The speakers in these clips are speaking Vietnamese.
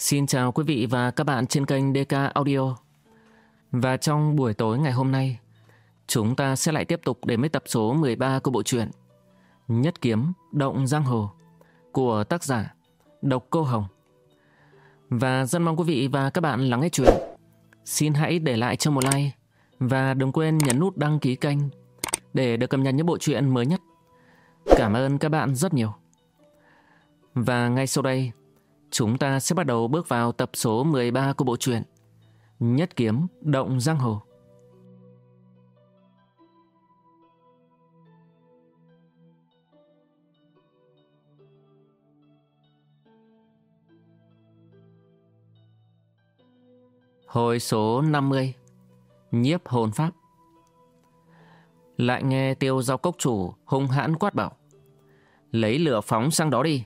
Xin chào quý vị và các bạn trên kênh DK Audio. Và trong buổi tối ngày hôm nay, chúng ta sẽ lại tiếp tục đến với tập số 13 của bộ truyện Nhất Kiếm Động Giang Hồ của tác giả Độc Cô Hồng. Và rất mong quý vị và các bạn lắng nghe chuyện. Xin hãy để lại cho một like và đừng quên nhấn nút đăng ký kênh để được cập nhật những bộ truyện mới nhất. Cảm ơn các bạn rất nhiều. Và ngay sau đây, chúng ta sẽ bắt đầu bước vào tập số 13 của bộ truyện Nhất Kiếm, Động Giang Hồ. Hồi số 50 Nhiếp hồn pháp Lại nghe tiêu giao cốc chủ hung hãn quát bảo, Lấy lửa phóng sang đó đi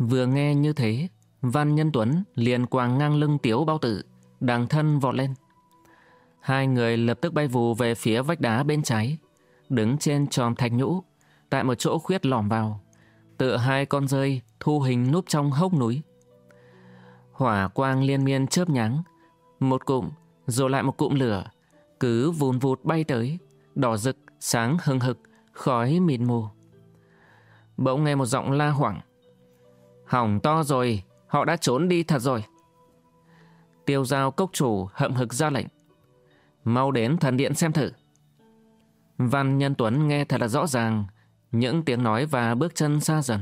Vừa nghe như thế Văn Nhân Tuấn liền quàng ngang lưng tiếu bao tử Đằng thân vọt lên Hai người lập tức bay vù về phía vách đá bên trái Đứng trên tròm thạch nhũ Tại một chỗ khuyết lỏm vào Tựa hai con rơi thu hình núp trong hốc núi Hỏa quang liên miên chớp nháng một cụm, rồi lại một cụm lửa, cứ vùn vụt bay tới, đỏ rực, sáng hừng hực, khói mịt mù. Bỗng nghe một giọng la hoảng. Hỏng to rồi, họ đã trốn đi thật rồi. Tiêu giao cốc chủ hậm hực ra lệnh. Mau đến thần điện xem thử. Văn Nhân Tuấn nghe thật là rõ ràng, những tiếng nói và bước chân xa dần.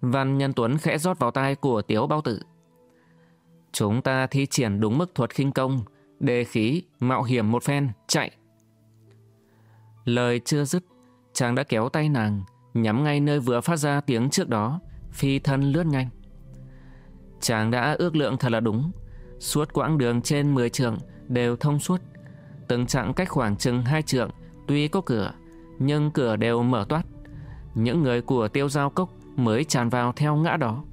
Văn Nhân Tuấn khẽ rót vào tai của Tiếu Bao Tử. Chúng ta thi triển đúng mức thuật khinh công, đề khí, mạo hiểm một phen, chạy. Lời chưa dứt, chàng đã kéo tay nàng, nhắm ngay nơi vừa phát ra tiếng trước đó, phi thân lướt nhanh. Chàng đã ước lượng thật là đúng, suốt quãng đường trên 10 trượng đều thông suốt. Từng chặng cách khoảng chừng hai trượng, tuy có cửa, nhưng cửa đều mở toát. Những người của tiêu giao cốc mới tràn vào theo ngã đó.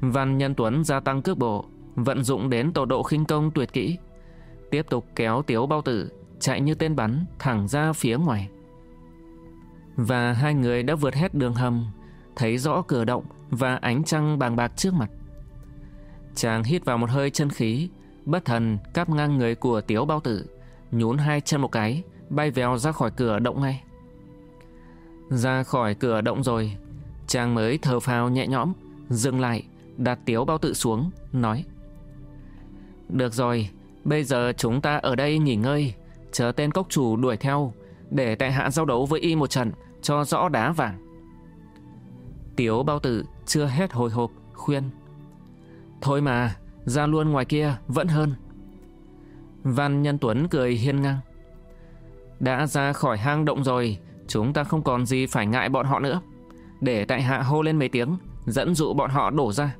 Văn Nhân Tuấn gia tăng cước bộ, vận dụng đến tổ độ khinh công tuyệt kỹ, tiếp tục kéo Tiếu Bao Tử chạy như tên bắn thẳng ra phía ngoài. Và hai người đã vượt hết đường hầm, thấy rõ cửa động và ánh trăng bàng bạc trước mặt. Chàng hít vào một hơi chân khí, bất thần cắp ngang người của Tiếu Bao Tử, nhún hai chân một cái, bay vèo ra khỏi cửa động ngay. Ra khỏi cửa động rồi, chàng mới thở phào nhẹ nhõm, dừng lại, đặt tiếu bao tự xuống, nói Được rồi, bây giờ chúng ta ở đây nghỉ ngơi, chờ tên cốc chủ đuổi theo, để tại hạ giao đấu với y một trận, cho rõ đá vàng. Tiếu bao tử chưa hết hồi hộp, khuyên Thôi mà, ra luôn ngoài kia vẫn hơn. Văn Nhân Tuấn cười hiên ngang. Đã ra khỏi hang động rồi, chúng ta không còn gì phải ngại bọn họ nữa. Để tại hạ hô lên mấy tiếng, dẫn dụ bọn họ đổ ra.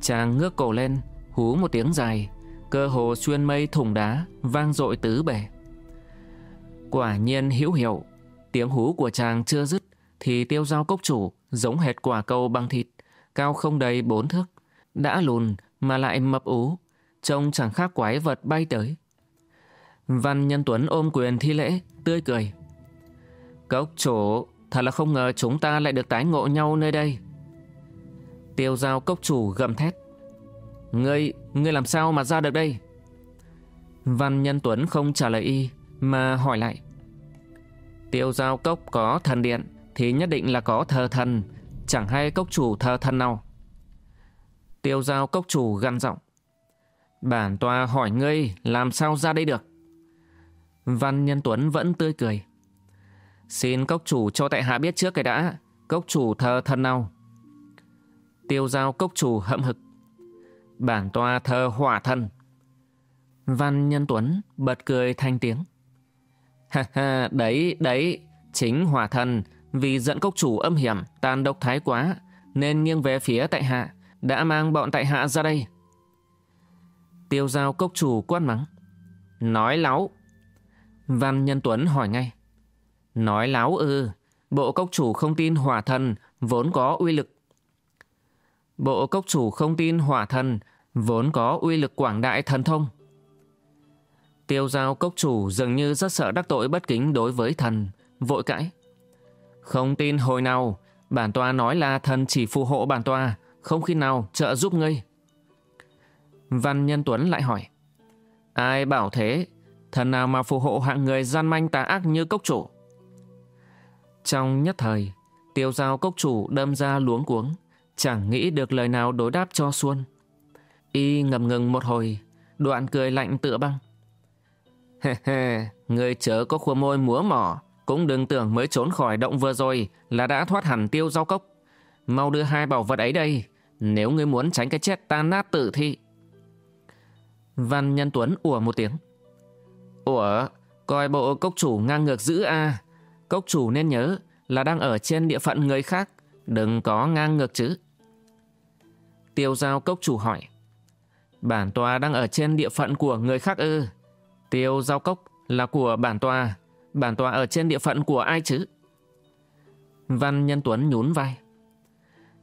Chàng ngước cổ lên, hú một tiếng dài, cơ hồ xuyên mây thủng đá, vang dội tứ bể. Quả nhiên hữu hiệu, tiếng hú của chàng chưa dứt, thì tiêu giao cốc chủ giống hệt quả cầu bằng thịt, cao không đầy bốn thước, đã lùn mà lại mập ú, trông chẳng khác quái vật bay tới. Văn Nhân Tuấn ôm quyền thi lễ, tươi cười. Cốc chủ, thật là không ngờ chúng ta lại được tái ngộ nhau nơi đây. Tiêu giao cốc chủ gầm thét. Ngươi, ngươi làm sao mà ra được đây? Văn Nhân Tuấn không trả lời y, mà hỏi lại. Tiêu giao cốc có thần điện, thì nhất định là có thờ thần, chẳng hay cốc chủ thờ thần nào. Tiêu giao cốc chủ gằn giọng. Bản tòa hỏi ngươi làm sao ra đây được? Văn Nhân Tuấn vẫn tươi cười. Xin cốc chủ cho tại hạ biết trước cái đã, cốc chủ thờ thần nào? Tiêu giao cốc chủ hậm hực. Bản tòa thờ hỏa thần. Văn Nhân Tuấn bật cười thanh tiếng. Ha ha, đấy, đấy, chính hỏa thần vì dẫn cốc chủ âm hiểm, tàn độc thái quá, nên nghiêng về phía tại hạ, đã mang bọn tại hạ ra đây. Tiêu giao cốc chủ quát mắng. Nói láo. Văn Nhân Tuấn hỏi ngay. Nói láo ư, bộ cốc chủ không tin hỏa thần vốn có uy lực Bộ cốc chủ không tin hỏa thần vốn có uy lực quảng đại thần thông. Tiêu giao cốc chủ dường như rất sợ đắc tội bất kính đối với thần, vội cãi. Không tin hồi nào, bản tòa nói là thần chỉ phù hộ bản tòa, không khi nào trợ giúp ngươi. Văn Nhân Tuấn lại hỏi. Ai bảo thế? Thần nào mà phù hộ hạng người gian manh tà ác như cốc chủ? Trong nhất thời, tiêu giao cốc chủ đâm ra luống cuống, chẳng nghĩ được lời nào đối đáp cho Xuân. Y ngầm ngừng một hồi, đoạn cười lạnh tựa băng. He he, người chớ có khua môi múa mỏ, cũng đừng tưởng mới trốn khỏi động vừa rồi là đã thoát hẳn tiêu giao cốc. Mau đưa hai bảo vật ấy đây, nếu ngươi muốn tránh cái chết tan nát tử thi. Văn Nhân Tuấn ủa một tiếng. Ủa, coi bộ cốc chủ ngang ngược dữ a à? Cốc chủ nên nhớ là đang ở trên địa phận người khác, đừng có ngang ngược chứ. Tiêu giao cốc chủ hỏi. Bản tòa đang ở trên địa phận của người khác ư? Tiêu giao cốc là của bản tòa, bản tòa ở trên địa phận của ai chứ? Văn Nhân Tuấn nhún vai.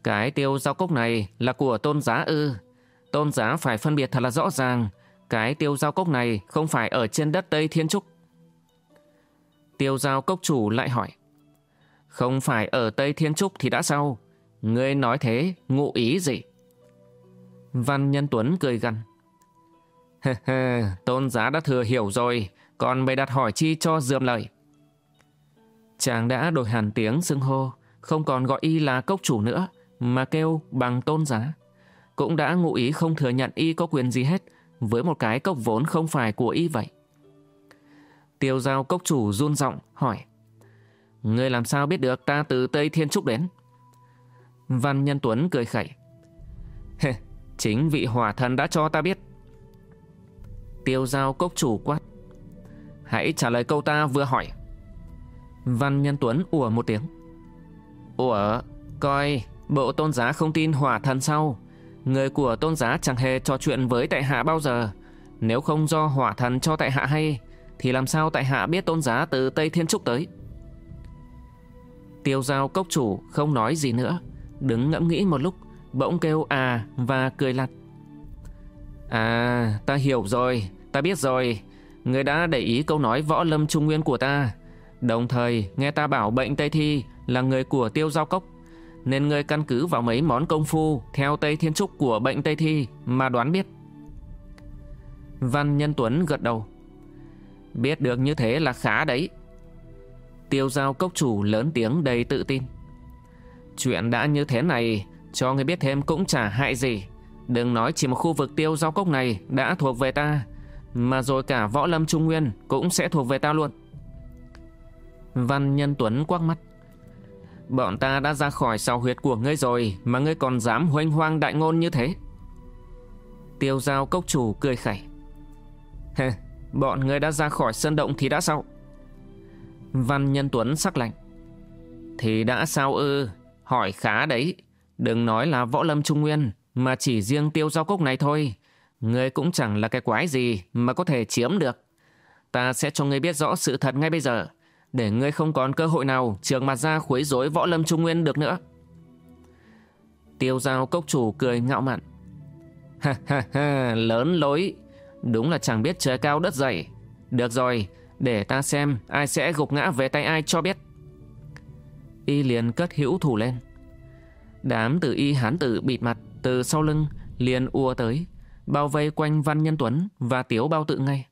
Cái tiêu giao cốc này là của tôn giá ư. Tôn giá phải phân biệt thật là rõ ràng. Cái tiêu giao cốc này không phải ở trên đất Tây Thiên Trúc. Tiêu giao cốc chủ lại hỏi. Không phải ở Tây Thiên Trúc thì đã sao? Ngươi nói thế, ngụ ý gì? Văn Nhân Tuấn cười gằn. tôn giá đã thừa hiểu rồi, còn bày đặt hỏi chi cho dườm lời. Chàng đã đổi hẳn tiếng xưng hô, không còn gọi y là cốc chủ nữa, mà kêu bằng tôn giá. Cũng đã ngụ ý không thừa nhận y có quyền gì hết, với một cái cốc vốn không phải của y vậy. Tiêu giao cốc chủ run giọng hỏi. Ngươi làm sao biết được ta từ Tây Thiên Trúc đến? Văn Nhân Tuấn cười khẩy. Chính vị hỏa thần đã cho ta biết. Tiêu giao cốc chủ quát. Hãy trả lời câu ta vừa hỏi. Văn Nhân Tuấn ủa một tiếng. Ủa, coi, bộ tôn giá không tin hỏa thần sau. Người của tôn giá chẳng hề trò chuyện với tại hạ bao giờ. Nếu không do hỏa thần cho tại hạ hay, thì làm sao tại hạ biết tôn giá từ Tây Thiên Trúc tới? Tiêu giao cốc chủ không nói gì nữa, đứng ngẫm nghĩ một lúc, bỗng kêu à và cười lặt. À, ta hiểu rồi, ta biết rồi. Người đã để ý câu nói võ lâm trung nguyên của ta. Đồng thời nghe ta bảo bệnh Tây Thi là người của tiêu giao cốc. Nên ngươi căn cứ vào mấy món công phu theo Tây Thiên Trúc của bệnh Tây Thi mà đoán biết. Văn Nhân Tuấn gật đầu. Biết được như thế là khá đấy. Tiêu giao cốc chủ lớn tiếng đầy tự tin. Chuyện đã như thế này, cho người biết thêm cũng chả hại gì. Đừng nói chỉ một khu vực tiêu giao cốc này đã thuộc về ta, mà rồi cả võ lâm trung nguyên cũng sẽ thuộc về ta luôn. Văn Nhân Tuấn quắc mắt. Bọn ta đã ra khỏi sao huyệt của ngươi rồi mà ngươi còn dám hoanh hoang đại ngôn như thế. Tiêu giao cốc chủ cười khẩy. Hê, bọn ngươi đã ra khỏi sân động thì đã sao? Văn Nhân Tuấn sắc lạnh. Thì đã sao ư, hỏi khá đấy. Đừng nói là võ lâm trung nguyên, mà chỉ riêng tiêu giao cốc này thôi. Ngươi cũng chẳng là cái quái gì mà có thể chiếm được. Ta sẽ cho ngươi biết rõ sự thật ngay bây giờ để ngươi không còn cơ hội nào trường mặt ra khuấy rối võ lâm trung nguyên được nữa. Tiêu giao cốc chủ cười ngạo mạn. Ha ha ha, lớn lối. Đúng là chẳng biết trời cao đất dày. Được rồi, để ta xem ai sẽ gục ngã về tay ai cho biết. Y liền cất hữu thủ lên. Đám tử y hán tử bịt mặt từ sau lưng liền ua tới, bao vây quanh Văn Nhân Tuấn và Tiếu Bao Tự ngay.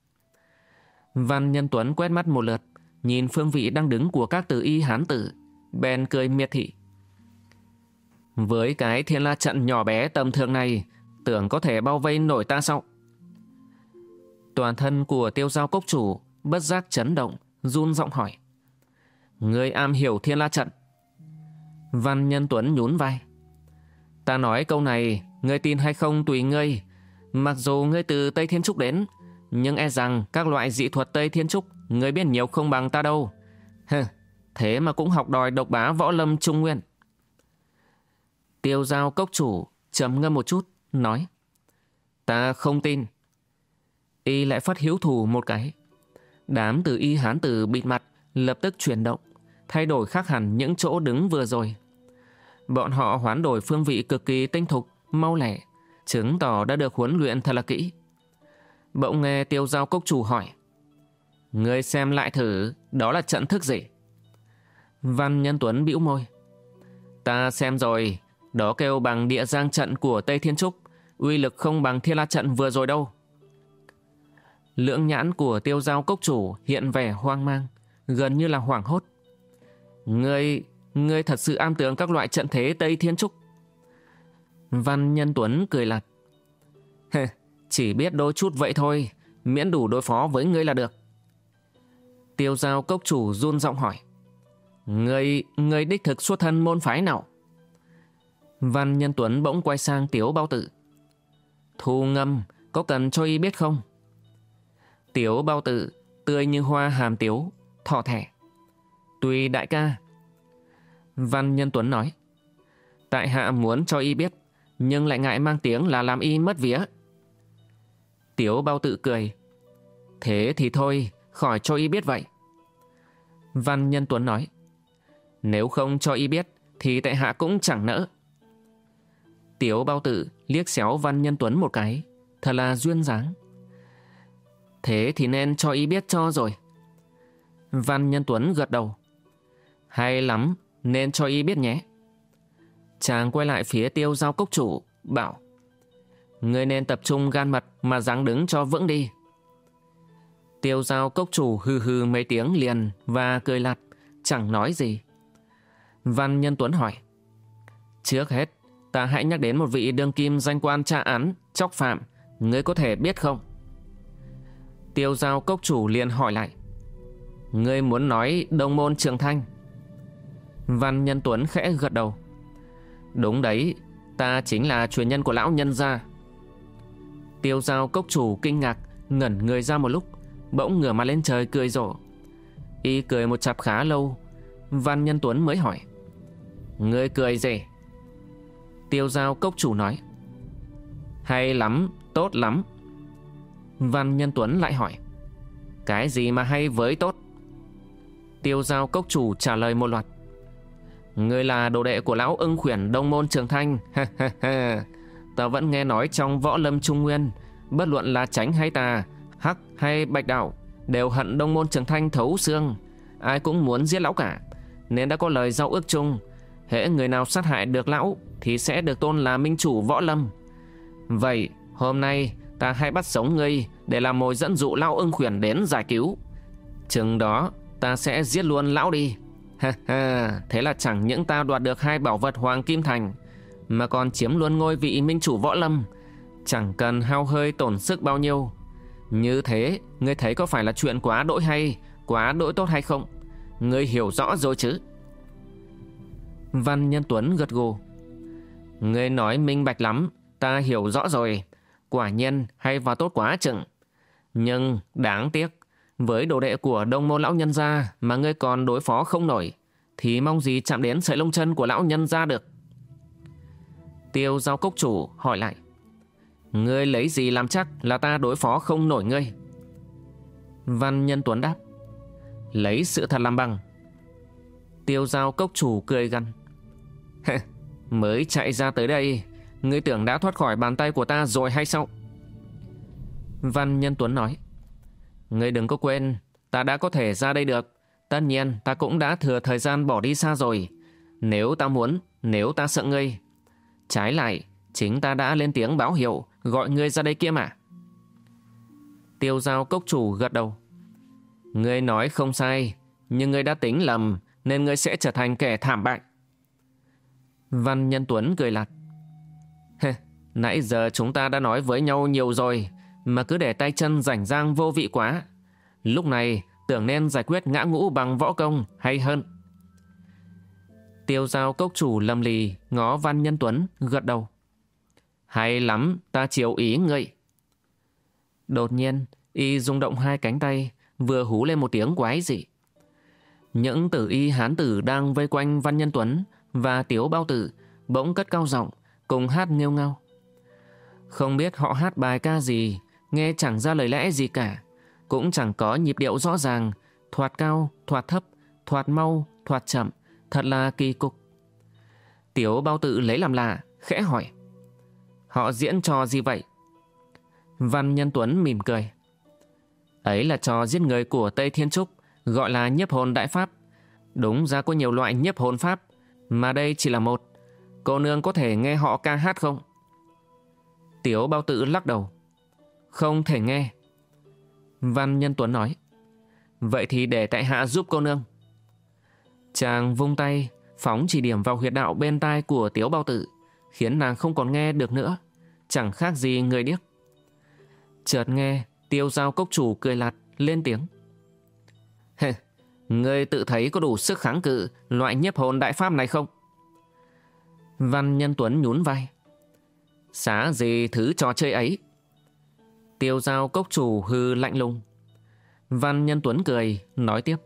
Văn Nhân Tuấn quét mắt một lượt, Nhìn phương vị đang đứng của các tử y hán tử Bèn cười miệt thị. Với cái thiên la trận nhỏ bé tầm thường này Tưởng có thể bao vây nổi ta sao? Toàn thân của tiêu giao cốc chủ Bất giác chấn động Run giọng hỏi. Người am hiểu thiên la trận. Văn Nhân Tuấn nhún vai. Ta nói câu này Ngươi tin hay không tùy ngươi. Mặc dù ngươi từ Tây Thiên Trúc đến Nhưng e rằng các loại dị thuật Tây Thiên Trúc Người biết nhiều không bằng ta đâu. Hừ, thế mà cũng học đòi độc bá võ lâm trung nguyên. Tiêu giao cốc chủ trầm ngâm một chút, nói. Ta không tin. Y lại phát hiếu thủ một cái. Đám từ y hán tử bịt mặt lập tức chuyển động, thay đổi khác hẳn những chỗ đứng vừa rồi. Bọn họ hoán đổi phương vị cực kỳ tinh thục, mau lẻ, chứng tỏ đã được huấn luyện thật là kỹ. Bỗng nghe tiêu giao cốc chủ hỏi. Ngươi xem lại thử, đó là trận thức gì? Văn Nhân Tuấn bĩu môi. Ta xem rồi, Đó kêu bằng địa giang trận của Tây Thiên Trúc, uy lực không bằng thiên la trận vừa rồi đâu. Lưỡng nhãn của tiêu giao cốc chủ hiện vẻ hoang mang, gần như là hoảng hốt. Ngươi, ngươi thật sự am tưởng các loại trận thế Tây Thiên Trúc. Văn Nhân Tuấn cười lặt, Chỉ biết đôi chút vậy thôi, miễn đủ đối phó với ngươi là được. Tiêu giao cốc chủ run giọng hỏi. Ngươi, ngươi đích thực xuất thân môn phái nào? Văn Nhân Tuấn bỗng quay sang Tiếu Bao Tử. Thu ngâm, có cần cho y biết không? Tiếu Bao Tử, tươi như hoa hàm tiếu, thọ thẻ. Tuy đại ca. Văn Nhân Tuấn nói. Tại hạ muốn cho y biết, nhưng lại ngại mang tiếng là làm y mất vía. Tiếu Bao Tử cười. Thế thì thôi, khỏi cho y biết vậy. Văn Nhân Tuấn nói. Nếu không cho y biết, thì tại hạ cũng chẳng nỡ. Tiếu bao tử liếc xéo Văn Nhân Tuấn một cái, thật là duyên dáng. Thế thì nên cho y biết cho rồi. Văn Nhân Tuấn gật đầu. Hay lắm, nên cho y biết nhé. Chàng quay lại phía tiêu giao cốc chủ, bảo. Ngươi nên tập trung gan mật mà dáng đứng cho vững đi. Tiêu giao cốc chủ hư hư mấy tiếng liền và cười lặt chẳng nói gì. Văn Nhân Tuấn hỏi. Trước hết, ta hãy nhắc đến một vị đương kim danh quan tra án, chóc phạm. Ngươi có thể biết không? Tiêu giao cốc chủ liền hỏi lại. Ngươi muốn nói đông môn trường thanh? Văn Nhân Tuấn khẽ gật đầu. Đúng đấy, ta chính là truyền nhân của lão nhân gia. Tiêu giao cốc chủ kinh ngạc, ngẩn người ra một lúc, bỗng ngửa mặt lên trời cười rộ. Y cười một chặp khá lâu, Văn Nhân Tuấn mới hỏi. Ngươi cười gì? Tiêu giao cốc chủ nói. Hay lắm, tốt lắm. Văn Nhân Tuấn lại hỏi. Cái gì mà hay với tốt? Tiêu giao cốc chủ trả lời một loạt. Ngươi là đồ đệ của lão ưng khuyển đông môn trường thanh. ta vẫn nghe nói trong võ lâm trung nguyên, bất luận là tránh hay tà, hắc hay bạch đạo, đều hận đông môn trường thanh thấu xương. Ai cũng muốn giết lão cả, nên đã có lời giao ước chung hễ người nào sát hại được lão thì sẽ được tôn là minh chủ võ lâm. Vậy, hôm nay ta hãy bắt sống ngươi để làm mồi dẫn dụ lão ưng khuyển đến giải cứu. Chừng đó, ta sẽ giết luôn lão đi. Ha ha, thế là chẳng những ta đoạt được hai bảo vật Hoàng Kim Thành, mà còn chiếm luôn ngôi vị minh chủ võ lâm. Chẳng cần hao hơi tổn sức bao nhiêu. Như thế, ngươi thấy có phải là chuyện quá đỗi hay, quá đỗi tốt hay không? Ngươi hiểu rõ rồi chứ? Văn Nhân Tuấn gật gù. Ngươi nói minh bạch lắm, ta hiểu rõ rồi. Quả nhiên hay và tốt quá chừng. Nhưng đáng tiếc, với đồ đệ của đông môn lão nhân gia mà ngươi còn đối phó không nổi, thì mong gì chạm đến sợi lông chân của lão nhân gia được. Tiêu giao cốc chủ hỏi lại. Ngươi lấy gì làm chắc là ta đối phó không nổi ngươi? Văn Nhân Tuấn đáp. Lấy sự thật làm bằng. Tiêu giao cốc chủ cười gằn. Mới chạy ra tới đây Ngươi tưởng đã thoát khỏi bàn tay của ta rồi hay sao Văn Nhân Tuấn nói Ngươi đừng có quên Ta đã có thể ra đây được. Tất nhiên ta cũng đã thừa thời gian bỏ đi xa rồi. Nếu ta muốn Nếu ta sợ ngươi. Trái lại Chính ta đã lên tiếng báo hiệu Gọi ngươi ra đây kia mà. Tiêu giao cốc chủ gật đầu. Ngươi nói không sai Nhưng ngươi đã tính lầm Nên ngươi sẽ trở thành kẻ thảm bại. Văn Nhân Tuấn cười lặt. Nãy giờ chúng ta đã nói với nhau nhiều rồi, mà cứ để tay chân rảnh rang vô vị quá. Lúc này tưởng nên giải quyết ngã ngũ bằng võ công hay hơn. Tiêu giao cốc chủ lầm lì, ngó Văn Nhân Tuấn, gật đầu. Hay lắm, ta chiều ý ngươi. Đột nhiên, y rung động hai cánh tay, vừa hú lên một tiếng quái dị. Những tử y hán tử đang vây quanh Văn Nhân Tuấn và Tiếu Bao Tử bỗng cất cao giọng cùng hát nghêu ngao. Không biết họ hát bài ca gì, nghe chẳng ra lời lẽ gì cả, cũng chẳng có nhịp điệu rõ ràng, thoạt cao, thoạt thấp, thoạt mau, thoạt chậm, thật là kỳ cục. Tiếu Bao Tử lấy làm lạ, khẽ hỏi. Họ diễn trò gì vậy? Văn Nhân Tuấn mỉm cười. Ấy là trò giết người của Tây Thiên Trúc, gọi là nhiếp hồn đại pháp. Đúng ra có nhiều loại nhiếp hồn pháp, mà đây chỉ là một. Cô nương có thể nghe họ ca hát không? Tiếu bao tự lắc đầu. Không thể nghe. Văn Nhân Tuấn nói. Vậy thì để tại hạ giúp cô nương. Chàng vung tay, phóng chỉ điểm vào huyệt đạo bên tai của Tiếu bao Tử, khiến nàng không còn nghe được nữa. Chẳng khác gì người điếc. Chợt nghe, tiêu giao cốc chủ cười lạt, lên tiếng. Hề, ngươi tự thấy có đủ sức kháng cự loại nhiếp hồn đại pháp này không? Văn Nhân Tuấn nhún vai. Xá gì thứ trò chơi ấy? Tiêu giao cốc chủ hư lạnh lùng. Văn Nhân Tuấn cười, nói tiếp.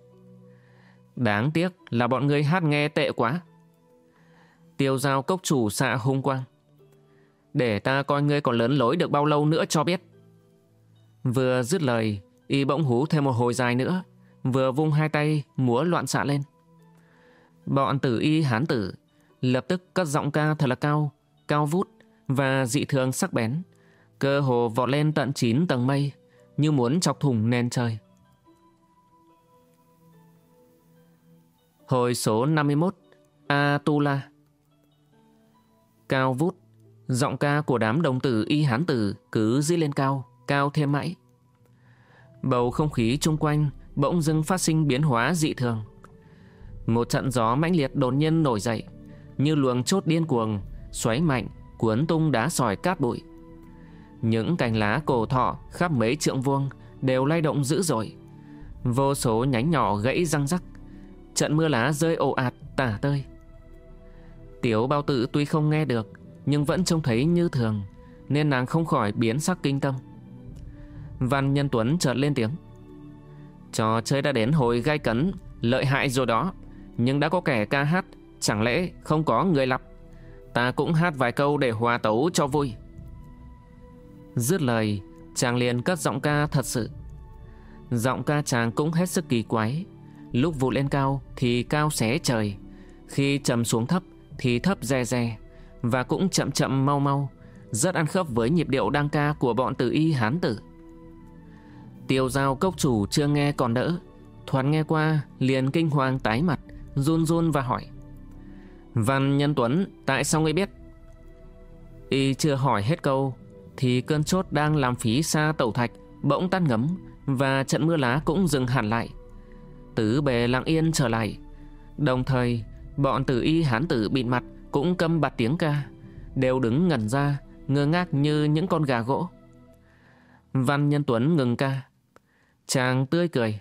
Đáng tiếc là bọn ngươi hát nghe tệ quá. Tiêu giao cốc chủ xạ hung quang. Để ta coi ngươi còn lớn lối được bao lâu nữa cho biết. Vừa dứt lời, y bỗng hú thêm một hồi dài nữa, vừa vung hai tay múa loạn xạ lên. Bọn tử y hán tử lập tức cất giọng ca thật là cao, cao vút và dị thường sắc bén, cơ hồ vọt lên tận 9 tầng mây, như muốn chọc thủng nền trời. Hồi số 51 Atula Cao vút Giọng ca của đám đồng tử y hán tử cứ dĩ lên cao, cao thêm mãi. Bầu không khí chung quanh bỗng dưng phát sinh biến hóa dị thường. Một trận gió mãnh liệt đột nhiên nổi dậy, như luồng chốt điên cuồng, xoáy mạnh, cuốn tung đá sỏi cát bụi. Những cành lá cổ thọ khắp mấy trượng vuông đều lay động dữ dội. Vô số nhánh nhỏ gãy răng rắc, trận mưa lá rơi ồ ạt tả tơi. Tiểu bao tử tuy không nghe được, nhưng vẫn trông thấy như thường, nên nàng không khỏi biến sắc kinh tâm. Văn Nhân Tuấn chợt lên tiếng. Trò chơi đã đến hồi gai cấn, lợi hại rồi đó, nhưng đã có kẻ ca hát, chẳng lẽ không có người lập? Ta cũng hát vài câu để hòa tấu cho vui. Dứt lời, chàng liền cất giọng ca thật sự. Giọng ca chàng cũng hết sức kỳ quái, Lúc vụ lên cao thì cao xé trời. Khi trầm xuống thấp thì thấp re re. Và cũng chậm chậm mau mau. Rất ăn khớp với nhịp điệu đăng ca của bọn tử y hán tử. Tiêu giao cốc chủ chưa nghe còn đỡ. Thoáng nghe qua liền kinh hoàng tái mặt Run run và hỏi. Văn Nhân Tuấn tại sao ngươi biết? Y chưa hỏi hết câu. Thì cơn chốt đang làm phí xa tẩu thạch, Bỗng tắt ngấm Và trận mưa lá cũng dừng hẳn lại. Tứ bề lặng yên trở lại. Đồng thời, Bọn tử y hán tử bịt mặt Cũng câm bặt tiếng ca, Đều đứng ngẩn ra, Ngơ ngác như những con gà gỗ. Văn Nhân Tuấn ngừng ca. Chàng tươi cười.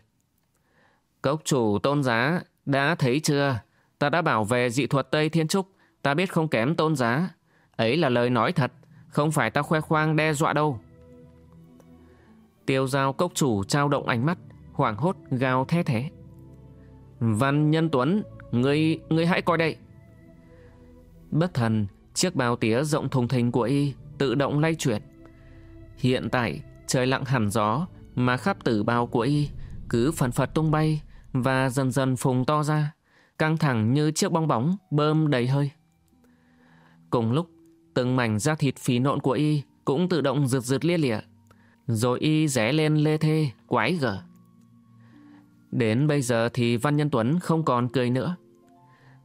Cốc chủ tôn giá, Đã thấy chưa? Ta đã bảo về dị thuật Tây Thiên Trúc, Ta biết không kém tôn giá. Ấy là lời nói thật. Không phải ta khoe khoang đe dọa đâu Tiêu giao cốc chủ trao động ánh mắt Hoảng hốt gào thét thế Văn Nhân Tuấn, ngươi, ngươi hãy coi đây. Bất thần, chiếc bào tía rộng thùng thình của y tự động lay chuyển. Hiện tại, trời lặng hẳn gió mà khắp tử bào của y cứ phần phật tung bay và dần dần phùng to ra, căng thẳng như chiếc bong bóng bơm đầy hơi. Cùng lúc, từng mảnh da thịt phì nộn của y cũng tự động rượt rượt lia lịa, rồi y rẽ lên lê thê, quái gở. Đến bây giờ thì Văn Nhân Tuấn không còn cười nữa.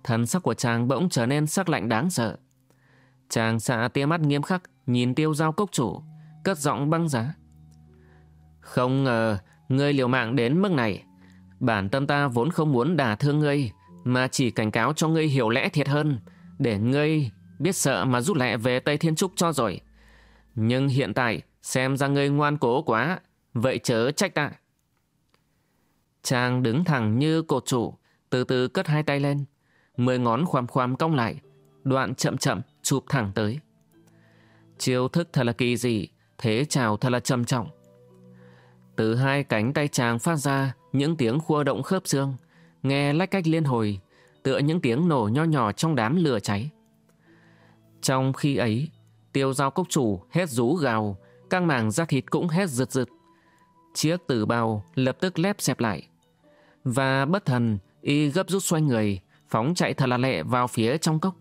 Thần sắc của chàng bỗng trở nên sắc lạnh đáng sợ. Chàng xạ tia mắt nghiêm khắc nhìn tiêu giao cốc chủ, cất giọng băng giá. Không ngờ ngươi liều mạng đến mức này. Bản tâm ta vốn không muốn đả thương ngươi, mà chỉ cảnh cáo cho ngươi hiểu lẽ thiệt hơn, để ngươi biết sợ mà rút lẹ về Tây Thiên Trúc cho rồi. Nhưng hiện tại, xem ra ngươi ngoan cố quá, vậy chớ trách ta. Chàng đứng thẳng như cột trụ, từ từ cất hai tay lên. Mười ngón khoằm khoằm cong lại, đoạn chậm chậm chụp thẳng tới. Chiêu thức thật là kỳ dị, thế chào thật là trầm trọng. Từ hai cánh tay chàng phát ra những tiếng khua động khớp xương, nghe lách cách liên hồi, tựa những tiếng nổ nho nhỏ trong đám lửa cháy. Trong khi ấy, tiêu giao cốc chủ hét rú gào, căng màng da thịt cũng hét rượt rượt, Chiếc tử bào lập tức lép xẹp lại, và bất thần, y gấp rút xoay người, phóng chạy thật là lẹ vào phía trong cốc.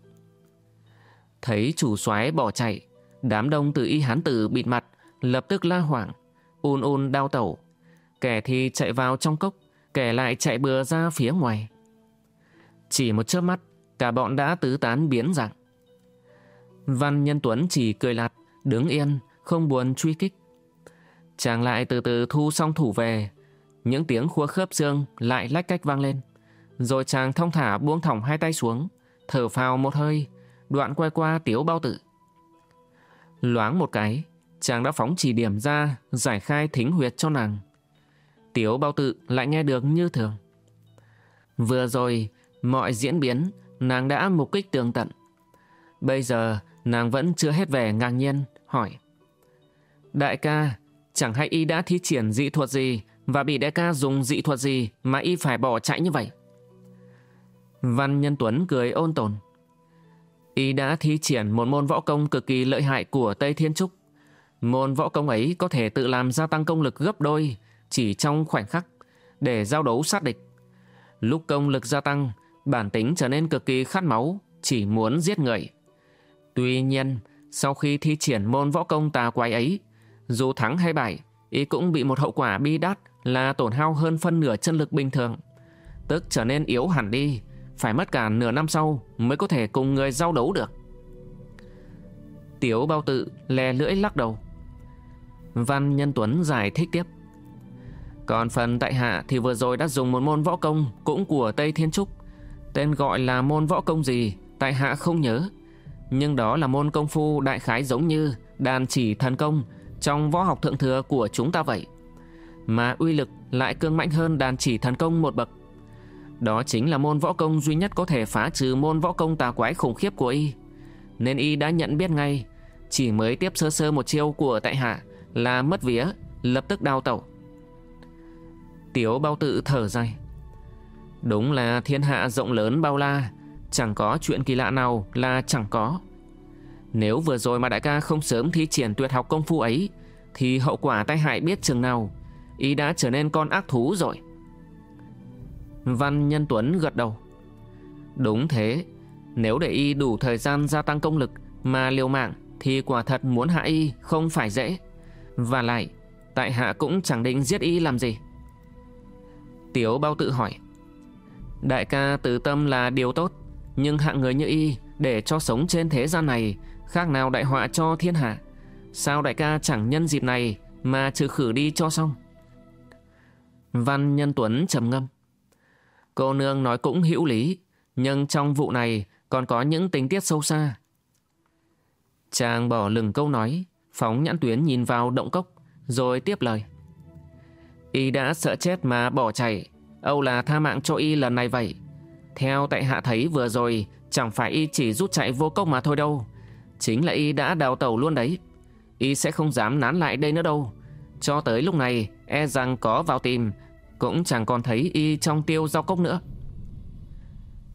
Thấy chủ soái bỏ chạy, đám đông từ y hán tử bịt mặt, lập tức la hoảng, ùn ùn đau tẩu. Kẻ thì chạy vào trong cốc, kẻ lại chạy bừa ra phía ngoài. Chỉ một chớp mắt, cả bọn đã tứ tán biến dạng. Văn Nhân Tuấn chỉ cười lạt, đứng yên, không buồn truy kích. Chàng lại từ từ thu xong thủ về, những tiếng khua khớp xương lại lách cách vang lên. Rồi chàng thông thả buông thỏng hai tay xuống, thở phào một hơi, đoạn quay qua tiếu bao tử. Loáng một cái, chàng đã phóng chỉ điểm ra, giải khai thính huyệt cho nàng. Tiếu bao tự lại nghe được như thường. Vừa rồi, mọi diễn biến, nàng đã mục kích tường tận. Bây giờ, nàng vẫn chưa hết vẻ ngạc nhiên, hỏi. Đại ca, chẳng hay y đã thi triển dị thuật gì và bị đại ca dùng dị thuật gì mà y phải bỏ chạy như vậy? Văn Nhân Tuấn cười ôn tồn. Y đã thi triển một môn võ công cực kỳ lợi hại của Tây Thiên Trúc. Môn võ công ấy có thể tự làm gia tăng công lực gấp đôi chỉ trong khoảnh khắc để giao đấu sát địch. Lúc công lực gia tăng, bản tính trở nên cực kỳ khát máu, chỉ muốn giết người. Tuy nhiên, sau khi thi triển môn võ công tà quái ấy, dù thắng hay bại, y cũng bị một hậu quả bi đát là tổn hao hơn phân nửa chân lực bình thường. Tức trở nên yếu hẳn đi, phải mất cả nửa năm sau mới có thể cùng người giao đấu được. Tiếu bao tự lè lưỡi lắc đầu. Văn Nhân Tuấn giải thích tiếp. Còn phần tại hạ thì vừa rồi đã dùng một môn võ công cũng của Tây Thiên Trúc. Tên gọi là môn võ công gì, tại hạ không nhớ. Nhưng đó là môn công phu đại khái giống như đàn chỉ thần công trong võ học thượng thừa của chúng ta vậy. Mà uy lực lại cương mạnh hơn đàn chỉ thần công một bậc. Đó chính là môn võ công duy nhất có thể phá trừ môn võ công tà quái khủng khiếp của y. Nên y đã nhận biết ngay, chỉ mới tiếp sơ sơ một chiêu của tại hạ là mất vía, lập tức đào tẩu. Tiếu bao tự thở dài. Đúng là thiên hạ rộng lớn bao la, chẳng có chuyện kỳ lạ nào là chẳng có. Nếu vừa rồi mà đại ca không sớm thi triển tuyệt học công phu ấy, thì hậu quả tai hại biết chừng nào, ý đã trở nên con ác thú rồi. Văn Nhân Tuấn gật đầu. Đúng thế, nếu để y đủ thời gian gia tăng công lực mà liều mạng thì quả thật muốn hạ y không phải dễ. Và lại, tại hạ cũng chẳng định giết y làm gì. Tiếu bao tự hỏi. Đại ca từ tâm là điều tốt, nhưng hạng người như y để cho sống trên thế gian này khác nào đại họa cho thiên hạ. Sao đại ca chẳng nhân dịp này mà trừ khử đi cho xong? Văn Nhân Tuấn trầm ngâm. Cô nương nói cũng hữu lý, nhưng trong vụ này còn có những tình tiết sâu xa. Chàng bỏ lừng câu nói, phóng nhãn tuyến nhìn vào động cốc, rồi tiếp lời. Y đã sợ chết mà bỏ chạy, Âu là tha mạng cho Y lần này vậy. Theo tại hạ thấy vừa rồi, chẳng phải Y chỉ rút chạy vô cốc mà thôi đâu. Chính là Y đã đào tàu luôn đấy. Y sẽ không dám nán lại đây nữa đâu. Cho tới lúc này, e rằng có vào tìm, cũng chẳng còn thấy Y trong tiêu giao cốc nữa.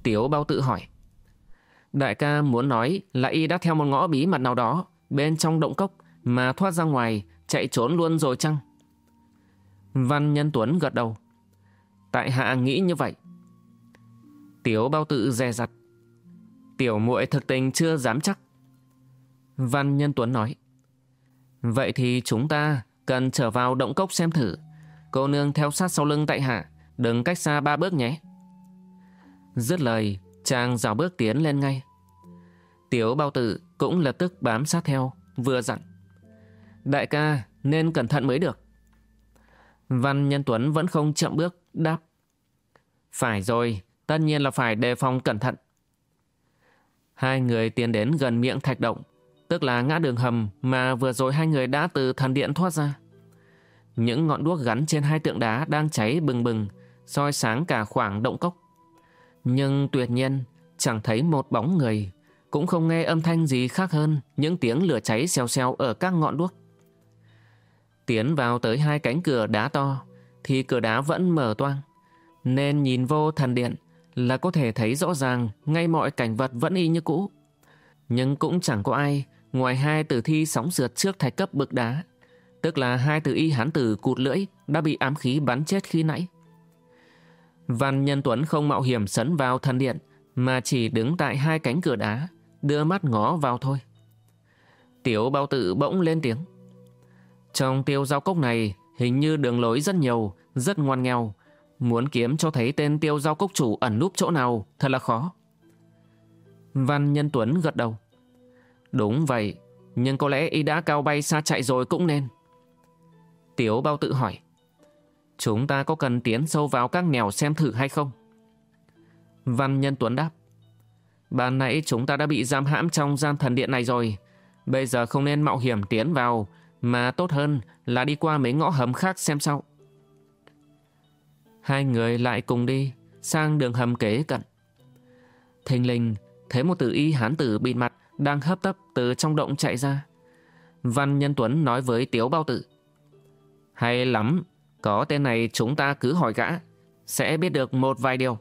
Tiếu bao tự hỏi. Đại ca muốn nói là Y đã theo một ngõ bí mật nào đó, bên trong động cốc, mà thoát ra ngoài, chạy trốn luôn rồi chăng? Văn Nhân Tuấn gật đầu. Tại hạ nghĩ như vậy. Tiếu bao tự dè dặt. Tiểu muội thực tình chưa dám chắc. Văn Nhân Tuấn nói. Vậy thì chúng ta cần trở vào động cốc xem thử. Cô nương theo sát sau lưng tại hạ, đừng cách xa ba bước nhé. Dứt lời, chàng dào bước tiến lên ngay. Tiếu bao tử cũng lập tức bám sát theo, vừa dặn. Đại ca, nên cẩn thận mới được. Văn Nhân Tuấn vẫn không chậm bước, đáp. Phải rồi, tất nhiên là phải đề phòng cẩn thận. Hai người tiến đến gần miệng thạch động, tức là ngã đường hầm mà vừa rồi hai người đã từ thần điện thoát ra. Những ngọn đuốc gắn trên hai tượng đá đang cháy bừng bừng, soi sáng cả khoảng động cốc. Nhưng tuyệt nhiên, chẳng thấy một bóng người, cũng không nghe âm thanh gì khác hơn những tiếng lửa cháy xèo xèo ở các ngọn đuốc. Tiến vào tới hai cánh cửa đá to, thì cửa đá vẫn mở toang. Nên nhìn vô thần điện là có thể thấy rõ ràng ngay mọi cảnh vật vẫn y như cũ. Nhưng cũng chẳng có ai ngoài hai tử thi sóng sượt trước thạch cấp bực đá. Tức là hai tử y hán tử cụt lưỡi đã bị ám khí bắn chết khi nãy. Văn Nhân Tuấn không mạo hiểm sấn vào thần điện mà chỉ đứng tại hai cánh cửa đá, đưa mắt ngó vào thôi. Tiểu bao tử bỗng lên tiếng. Trong tiêu giao cốc này hình như đường lối rất nhiều, rất ngoan nghèo. Muốn kiếm cho thấy tên tiêu giao cốc chủ ẩn núp chỗ nào thật là khó. Văn Nhân Tuấn gật đầu. Đúng vậy, nhưng có lẽ y đã cao bay xa chạy rồi cũng nên. Tiếu bao tự hỏi. Chúng ta có cần tiến sâu vào các nẻo xem thử hay không? Văn Nhân Tuấn đáp. Ban nãy chúng ta đã bị giam hãm trong gian thần điện này rồi. Bây giờ không nên mạo hiểm tiến vào, mà tốt hơn là đi qua mấy ngõ hầm khác xem sao. Hai người lại cùng đi, sang đường hầm kế cận. Thình linh, thấy một tử y hán tử bịt mặt đang hấp tấp từ trong động chạy ra. Văn Nhân Tuấn nói với Tiếu Bao Tử. Hay lắm, có tên này chúng ta cứ hỏi gã, sẽ biết được một vài điều.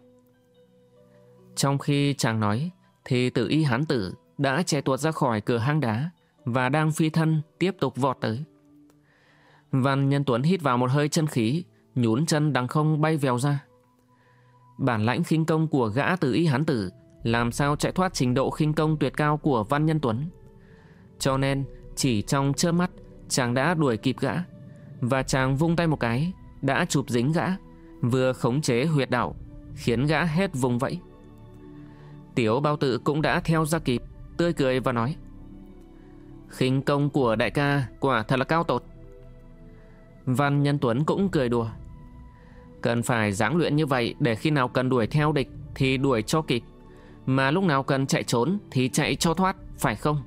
Trong khi chàng nói, thì tử y hán tử đã chạy tuột ra khỏi cửa hang đá và đang phi thân tiếp tục vọt tới. Văn Nhân Tuấn hít vào một hơi chân khí, nhún chân đằng không bay vèo ra. Bản lãnh khinh công của gã tử y hán tử làm sao chạy thoát trình độ khinh công tuyệt cao của Văn Nhân Tuấn. Cho nên, chỉ trong chớp mắt, chàng đã đuổi kịp gã, và chàng vung tay một cái, đã chụp dính gã, vừa khống chế huyệt đạo, khiến gã hết vùng vẫy. Tiểu bao tự cũng đã theo ra kịp, tươi cười và nói khinh công của đại ca quả thật là cao tột. Văn Nhân Tuấn cũng cười đùa. Cần phải giáng luyện như vậy để khi nào cần đuổi theo địch thì đuổi cho kịp. Mà lúc nào cần chạy trốn thì chạy cho thoát, phải không?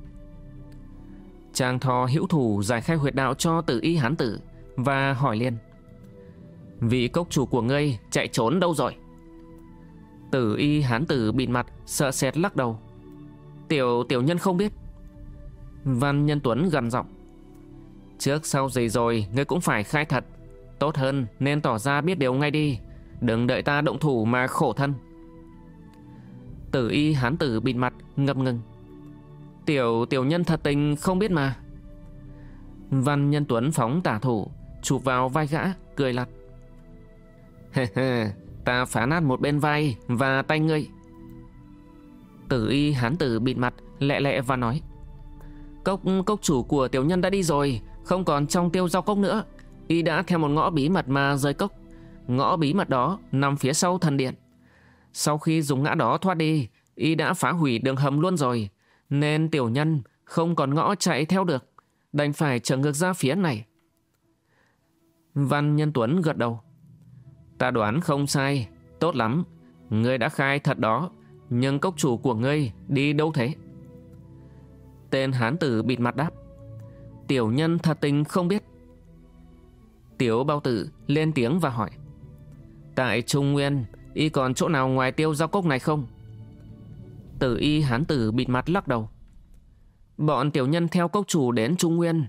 Chàng thò hữu thủ giải khai huyệt đạo cho tử y hán tử và hỏi liền. Vị cốc chủ của ngươi chạy trốn đâu rồi? Tử y hán tử bịt mặt sợ sệt lắc đầu. Tiểu tiểu nhân không biết. Văn Nhân Tuấn gần giọng. Trước sau gì rồi ngươi cũng phải khai thật. Tốt hơn nên tỏ ra biết điều ngay đi. Đừng đợi ta động thủ mà khổ thân. Tử y hán tử bịt mặt ngập ngừng. Tiểu tiểu nhân thật tình không biết mà. Văn Nhân Tuấn phóng tả thủ, chụp vào vai gã, cười lặt. ta phá nát một bên vai và tay ngươi. Tử y hán tử bịt mặt, lẹ lẹ và nói. Cốc cốc chủ của tiểu nhân đã đi rồi, không còn trong tiêu giao cốc nữa. Y đã theo một ngõ bí mật mà rơi cốc. Ngõ bí mật đó nằm phía sau thần điện. Sau khi dùng ngã đó thoát đi, Y đã phá hủy đường hầm luôn rồi. Nên tiểu nhân không còn ngõ chạy theo được. Đành phải trở ngược ra phía này. Văn Nhân Tuấn gật đầu. Ta đoán không sai, tốt lắm. Ngươi đã khai thật đó, nhưng cốc chủ của ngươi đi đâu thế? Tên hán tử bịt mặt đáp Tiểu nhân thật tình không biết Tiểu bao tử lên tiếng và hỏi, Tại Trung Nguyên, Y còn chỗ nào ngoài tiêu giao cốc này không Tử y hán tử bịt mặt lắc đầu, Bọn tiểu nhân theo cốc chủ đến Trung Nguyên,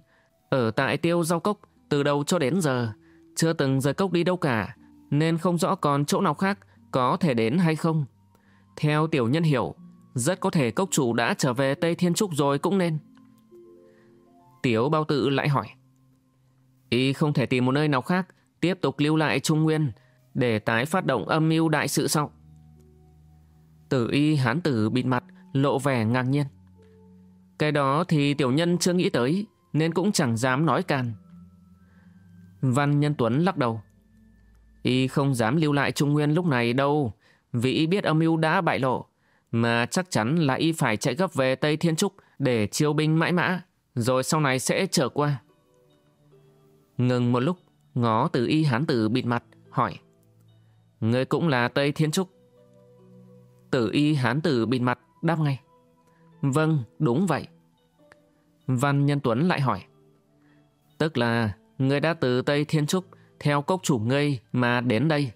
Ở tại tiêu giao cốc Từ đầu cho đến giờ, Chưa từng rời cốc đi đâu cả, Nên không rõ còn chỗ nào khác Có thể đến hay không Theo tiểu nhân hiểu, rất có thể cốc chủ đã trở về Tây Thiên Trúc rồi cũng nên. Tiếu bao tự lại hỏi. Y không thể tìm một nơi nào khác tiếp tục lưu lại Trung Nguyên để tái phát động âm mưu đại sự sau. Tử y hán tử bịt mặt lộ vẻ ngạc nhiên. Cái đó thì tiểu nhân chưa nghĩ tới nên cũng chẳng dám nói càn. Văn Nhân Tuấn lắc đầu. Y không dám lưu lại Trung Nguyên lúc này đâu vì y biết âm mưu đã bại lộ mà chắc chắn là y phải chạy gấp về Tây Thiên Trúc để chiêu binh mãi mã, rồi sau này sẽ trở qua. Ngừng một lúc, ngó từ y hán tử bịt mặt, hỏi. Người cũng là Tây Thiên Trúc. Tử y hán tử bịt mặt, đáp ngay. Vâng, đúng vậy. Văn Nhân Tuấn lại hỏi. Tức là người đã từ Tây Thiên Trúc theo cốc chủ ngươi mà đến đây.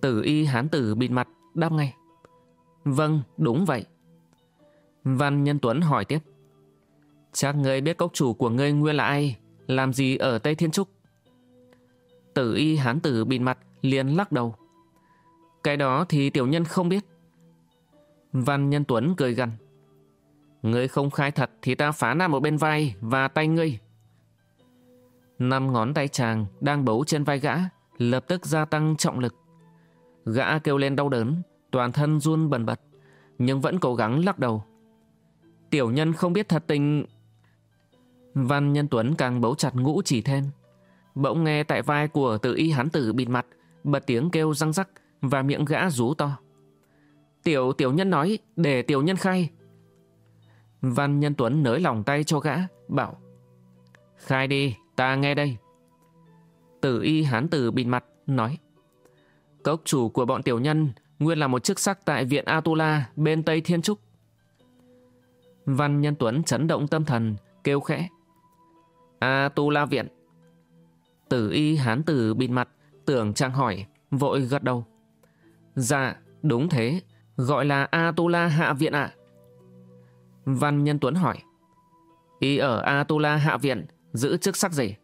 Tử y hán tử bịt mặt, đáp ngay. Vâng, đúng vậy. Văn Nhân Tuấn hỏi tiếp. Chắc ngươi biết cốc chủ của ngươi nguyên là ai, làm gì ở Tây Thiên Trúc? Tử y hán tử bịt mặt liền lắc đầu. Cái đó thì tiểu nhân không biết. Văn Nhân Tuấn cười gằn. Ngươi không khai thật thì ta phá nát một bên vai và tay ngươi. Năm ngón tay chàng đang bấu trên vai gã, lập tức gia tăng trọng lực. Gã kêu lên đau đớn, toàn thân run bần bật, nhưng vẫn cố gắng lắc đầu. Tiểu nhân không biết thật tình... Văn Nhân Tuấn càng bấu chặt ngũ chỉ thêm. Bỗng nghe tại vai của tự y hán tử bịt mặt, bật tiếng kêu răng rắc và miệng gã rú to. Tiểu tiểu nhân nói để tiểu nhân khai. Văn Nhân Tuấn nới lòng tay cho gã, bảo Khai đi, ta nghe đây. Tử y hán tử bịt mặt, nói Cốc chủ của bọn tiểu nhân nguyên là một chức sắc tại viện Atula bên Tây Thiên Trúc. Văn Nhân Tuấn chấn động tâm thần, kêu khẽ. Atula viện. Tử y hán tử bịt mặt, tưởng chàng hỏi, vội gật đầu. Dạ, đúng thế, gọi là Atula hạ viện ạ. Văn Nhân Tuấn hỏi. Y ở Atula hạ viện, giữ chức sắc gì?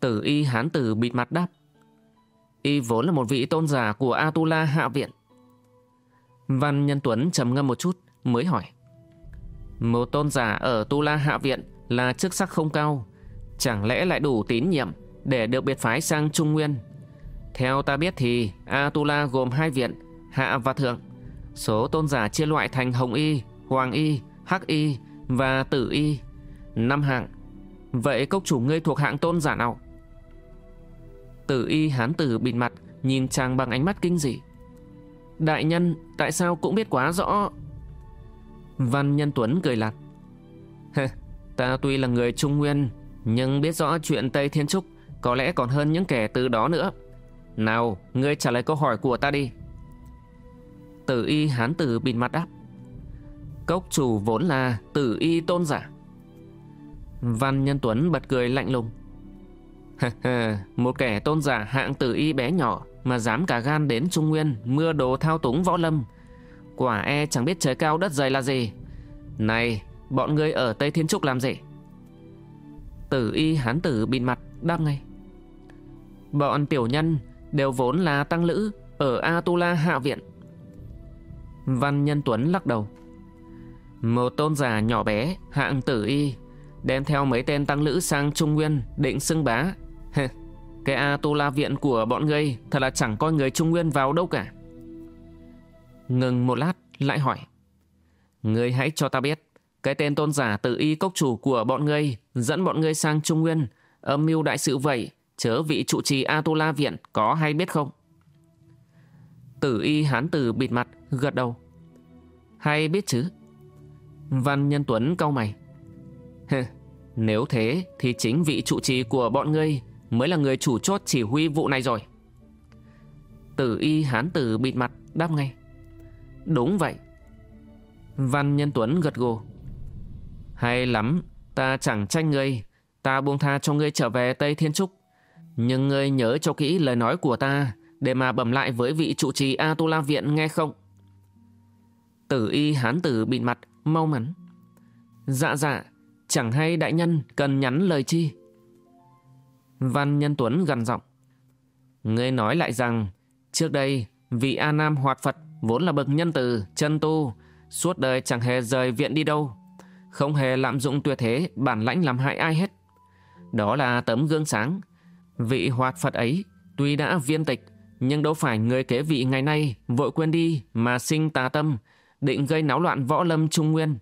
Tử y hán tử bịt mặt đáp. Y vốn là một vị tôn giả của Atula hạ viện. Văn Nhân Tuấn trầm ngâm một chút mới hỏi. Một tôn giả ở Tula hạ viện là chức sắc không cao. Chẳng lẽ lại đủ tín nhiệm để được biệt phái sang Trung Nguyên? Theo ta biết thì Atula gồm hai viện, hạ và thượng. Số tôn giả chia loại thành hồng y, hoàng y, hắc y và tử y. Năm hạng. Vậy cốc chủ ngươi thuộc hạng tôn giả nào? Tử y hán tử bịt mặt Nhìn chàng bằng ánh mắt kinh dị Đại nhân tại sao cũng biết quá rõ Văn Nhân Tuấn cười lạt Ta tuy là người Trung Nguyên Nhưng biết rõ chuyện Tây Thiên Trúc Có lẽ còn hơn những kẻ từ đó nữa Nào ngươi trả lời câu hỏi của ta đi Tử y hán tử bịt mặt đáp Cốc chủ vốn là tử y tôn giả Văn Nhân Tuấn bật cười lạnh lùng một kẻ tôn giả hạng tử y bé nhỏ mà dám cả gan đến Trung Nguyên mưa đồ thao túng võ lâm. Quả e chẳng biết trời cao đất dày là gì. Này, bọn ngươi ở Tây Thiên Trúc làm gì? Tử y hán tử bịt mặt, đáp ngay. Bọn tiểu nhân đều vốn là tăng lữ ở Atula Hạ Viện. Văn Nhân Tuấn lắc đầu. Một tôn giả nhỏ bé, hạng tử y, đem theo mấy tên tăng lữ sang Trung Nguyên định xưng bá cái atula Viện của bọn ngươi Thật là chẳng coi người Trung Nguyên vào đâu cả Ngừng một lát, lại hỏi Ngươi hãy cho ta biết cái tên tôn giả tự y cốc chủ của bọn ngươi, Dẫn bọn ngươi sang Trung Nguyên Âm mưu đại sự vậy, Chớ vị trụ trì atula Viện Có hay biết không Tử y hán tử bịt mặt, gật đầu Hay biết chứ Văn Nhân Tuấn cau mày Nếu thế thì chính vị trụ trì của bọn ngươi mới là người chủ chốt chỉ huy vụ này rồi. Tử y hán tử bịt mặt, đáp ngay. Đúng vậy. Văn Nhân Tuấn gật gù. Hay lắm, ta chẳng tranh ngươi, ta buông tha cho ngươi trở về Tây Thiên Trúc. Nhưng ngươi nhớ cho kỹ lời nói của ta để mà bẩm lại với vị trụ trì Atula Viện nghe không? Tử y hán tử bịt mặt, mau mắn. Dạ dạ, chẳng hay đại nhân cần nhắn lời chi. Văn Nhân Tuấn gần giọng. Ngươi nói lại rằng, trước đây, vị A Nam Hoạt Phật vốn là bậc nhân từ, chân tu, suốt đời chẳng hề rời viện đi đâu, không hề lạm dụng tuyệt thế, bản lãnh làm hại ai hết. Đó là tấm gương sáng. Vị Hoạt Phật ấy, tuy đã viên tịch, nhưng đâu phải người kế vị ngày nay vội quên đi mà sinh tà tâm, định gây náo loạn võ lâm trung nguyên.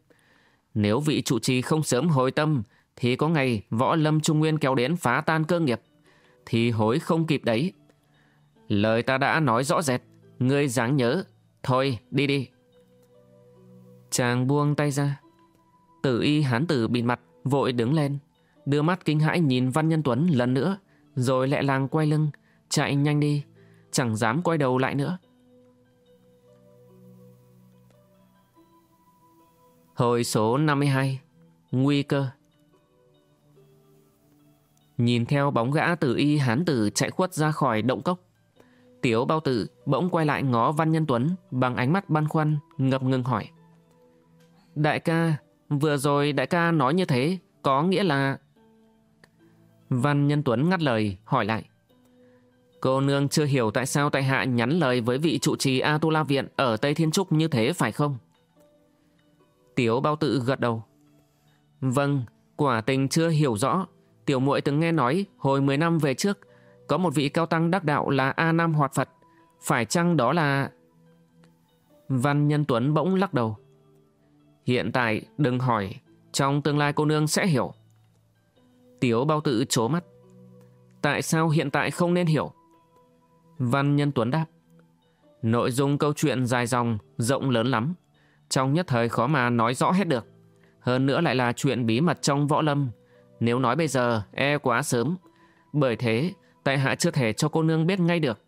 Nếu vị trụ trì không sớm hồi tâm, thì có ngày võ lâm trung nguyên kéo đến phá tan cơ nghiệp, thì hối không kịp đấy. Lời ta đã nói rõ rệt, ngươi dáng nhớ, thôi đi đi. Chàng buông tay ra, tử y hán tử bịt mặt, vội đứng lên, đưa mắt kinh hãi nhìn Văn Nhân Tuấn lần nữa, rồi lẹ làng quay lưng, chạy nhanh đi, chẳng dám quay đầu lại nữa. Hồi số 52 Nguy cơ Nhìn theo bóng gã tử y hán tử chạy khuất ra khỏi động cốc. Tiếu bao tử bỗng quay lại ngó Văn Nhân Tuấn bằng ánh mắt băn khoăn, ngập ngừng hỏi. Đại ca, vừa rồi đại ca nói như thế, có nghĩa là... Văn Nhân Tuấn ngắt lời, hỏi lại. Cô nương chưa hiểu tại sao tại hạ nhắn lời với vị trụ trì Atula Viện ở Tây Thiên Trúc như thế phải không? Tiếu bao tự gật đầu. Vâng, quả tình chưa hiểu rõ Tiểu muội từng nghe nói hồi 10 năm về trước có một vị cao tăng đắc đạo là A Nam Hoạt Phật. Phải chăng đó là... Văn Nhân Tuấn bỗng lắc đầu. Hiện tại đừng hỏi, trong tương lai cô nương sẽ hiểu. Tiếu bao tự chố mắt. Tại sao hiện tại không nên hiểu? Văn Nhân Tuấn đáp. Nội dung câu chuyện dài dòng, rộng lớn lắm. Trong nhất thời khó mà nói rõ hết được. Hơn nữa lại là chuyện bí mật trong võ lâm. Nếu nói bây giờ, e quá sớm. Bởi thế, tại hạ chưa thể cho cô nương biết ngay được.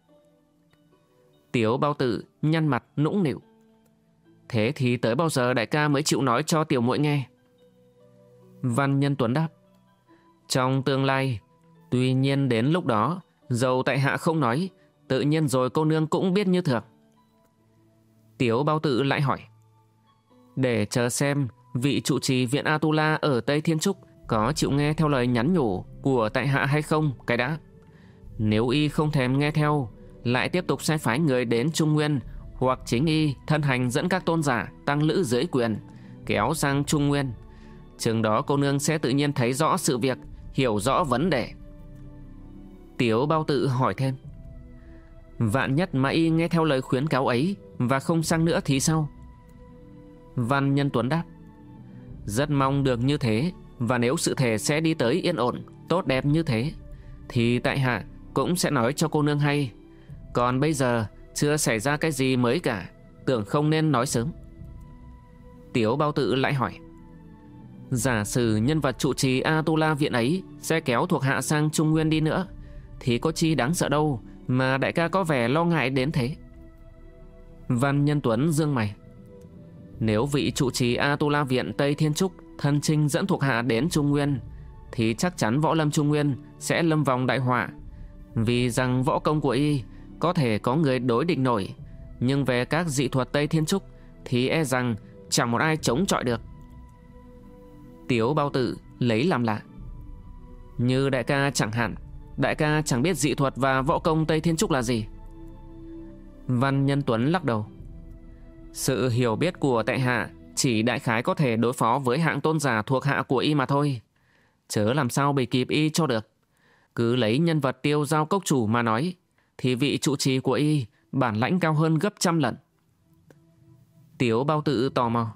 Tiếu bao tử nhăn mặt nũng nịu. Thế thì tới bao giờ đại ca mới chịu nói cho tiểu muội nghe? Văn Nhân Tuấn đáp. Trong tương lai, tuy nhiên đến lúc đó, dầu tại hạ không nói, tự nhiên rồi cô nương cũng biết như thường. Tiếu bao tự lại hỏi. Để chờ xem vị trụ trì viện Atula ở Tây Thiên Trúc có chịu nghe theo lời nhắn nhủ của tại hạ hay không cái đã. Nếu y không thèm nghe theo, lại tiếp tục sai phái người đến Trung Nguyên hoặc chính y thân hành dẫn các tôn giả tăng lữ dưới quyền kéo sang Trung Nguyên. Chừng đó cô nương sẽ tự nhiên thấy rõ sự việc, hiểu rõ vấn đề. Tiếu bao tự hỏi thêm. Vạn nhất mà y nghe theo lời khuyến cáo ấy và không sang nữa thì sao? Văn Nhân Tuấn đáp. Rất mong được như thế và nếu sự thể sẽ đi tới yên ổn, tốt đẹp như thế thì tại hạ cũng sẽ nói cho cô nương hay. Còn bây giờ chưa xảy ra cái gì mới cả, tưởng không nên nói sớm. Tiếu bao tự lại hỏi. Giả sử nhân vật trụ trì Atula viện ấy sẽ kéo thuộc hạ sang Trung Nguyên đi nữa, thì có chi đáng sợ đâu mà đại ca có vẻ lo ngại đến thế. Văn Nhân Tuấn dương mày. Nếu vị trụ trì Atula viện Tây Thiên Trúc thân trinh dẫn thuộc hạ đến Trung Nguyên, thì chắc chắn võ lâm Trung Nguyên sẽ lâm vòng đại họa. Vì rằng võ công của y có thể có người đối địch nổi, nhưng về các dị thuật Tây Thiên Trúc thì e rằng chẳng một ai chống chọi được. Tiếu bao tử lấy làm lạ. Như đại ca chẳng hạn, đại ca chẳng biết dị thuật và võ công Tây Thiên Trúc là gì. Văn Nhân Tuấn lắc đầu. Sự hiểu biết của tại hạ chỉ đại khái có thể đối phó với hạng tôn giả thuộc hạ của y mà thôi. Chớ làm sao bị kịp y cho được. Cứ lấy nhân vật tiêu giao cốc chủ mà nói, thì vị trụ trì của y bản lãnh cao hơn gấp trăm lần. Tiếu bao tự tò mò.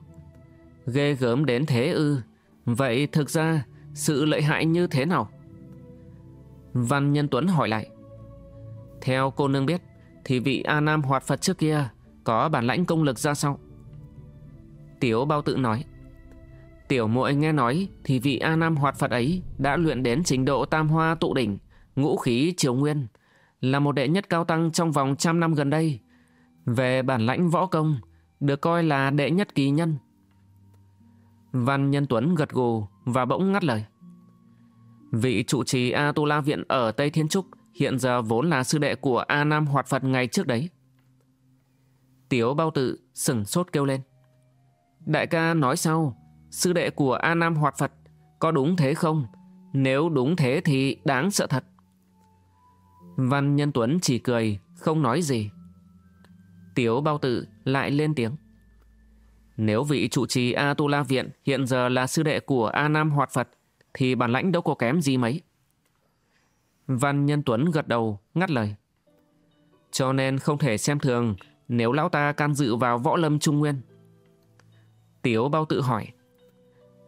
Ghê gớm đến thế ư. Vậy thực ra sự lợi hại như thế nào? Văn Nhân Tuấn hỏi lại. Theo cô nương biết, thì vị A Nam hoạt Phật trước kia có bản lãnh công lực ra sao? Tiếu bao tự nói. Tiểu muội nghe nói thì vị A Nam hoạt Phật ấy đã luyện đến trình độ tam hoa tụ đỉnh, ngũ khí triều nguyên, là một đệ nhất cao tăng trong vòng trăm năm gần đây. Về bản lãnh võ công, được coi là đệ nhất kỳ nhân. Văn Nhân Tuấn gật gù và bỗng ngắt lời. Vị trụ trì A Tu La Viện ở Tây Thiên Trúc hiện giờ vốn là sư đệ của A Nam Hoạt Phật ngày trước đấy. Tiếu bao tự sửng sốt kêu lên. Đại ca nói sao? Sư đệ của A Nam Hoạt Phật có đúng thế không? Nếu đúng thế thì đáng sợ thật. Văn Nhân Tuấn chỉ cười, không nói gì. Tiếu bao Tự lại lên tiếng. Nếu vị trụ trì A Tu La Viện hiện giờ là sư đệ của A Nam Hoạt Phật, thì bản lãnh đâu có kém gì mấy. Văn Nhân Tuấn gật đầu, ngắt lời. Cho nên không thể xem thường nếu lão ta can dự vào võ lâm trung nguyên. Tiếu bao tự hỏi.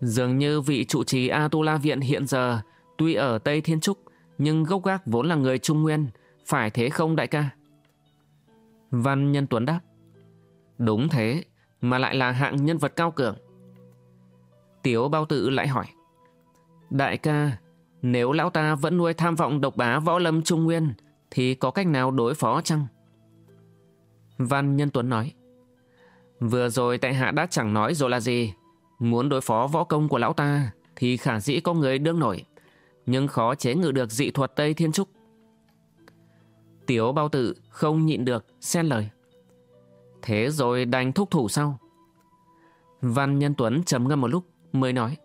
Dường như vị trụ trì A Tu La Viện hiện giờ tuy ở Tây Thiên Trúc nhưng gốc gác vốn là người Trung Nguyên, phải thế không đại ca? Văn Nhân Tuấn đáp. Đúng thế, mà lại là hạng nhân vật cao cường. Tiếu bao tự lại hỏi. Đại ca, nếu lão ta vẫn nuôi tham vọng độc bá võ lâm Trung Nguyên, thì có cách nào đối phó chăng? Văn Nhân Tuấn nói. Vừa rồi tại hạ đã chẳng nói rồi là gì. Muốn đối phó võ công của lão ta, thì khả dĩ có người đương nổi nhưng khó chế ngự được dị thuật Tây Thiên Trúc. Tiếu bao tử không nhịn được, xen lời. Thế rồi đành thúc thủ sau. Văn Nhân Tuấn trầm ngâm một lúc mới nói.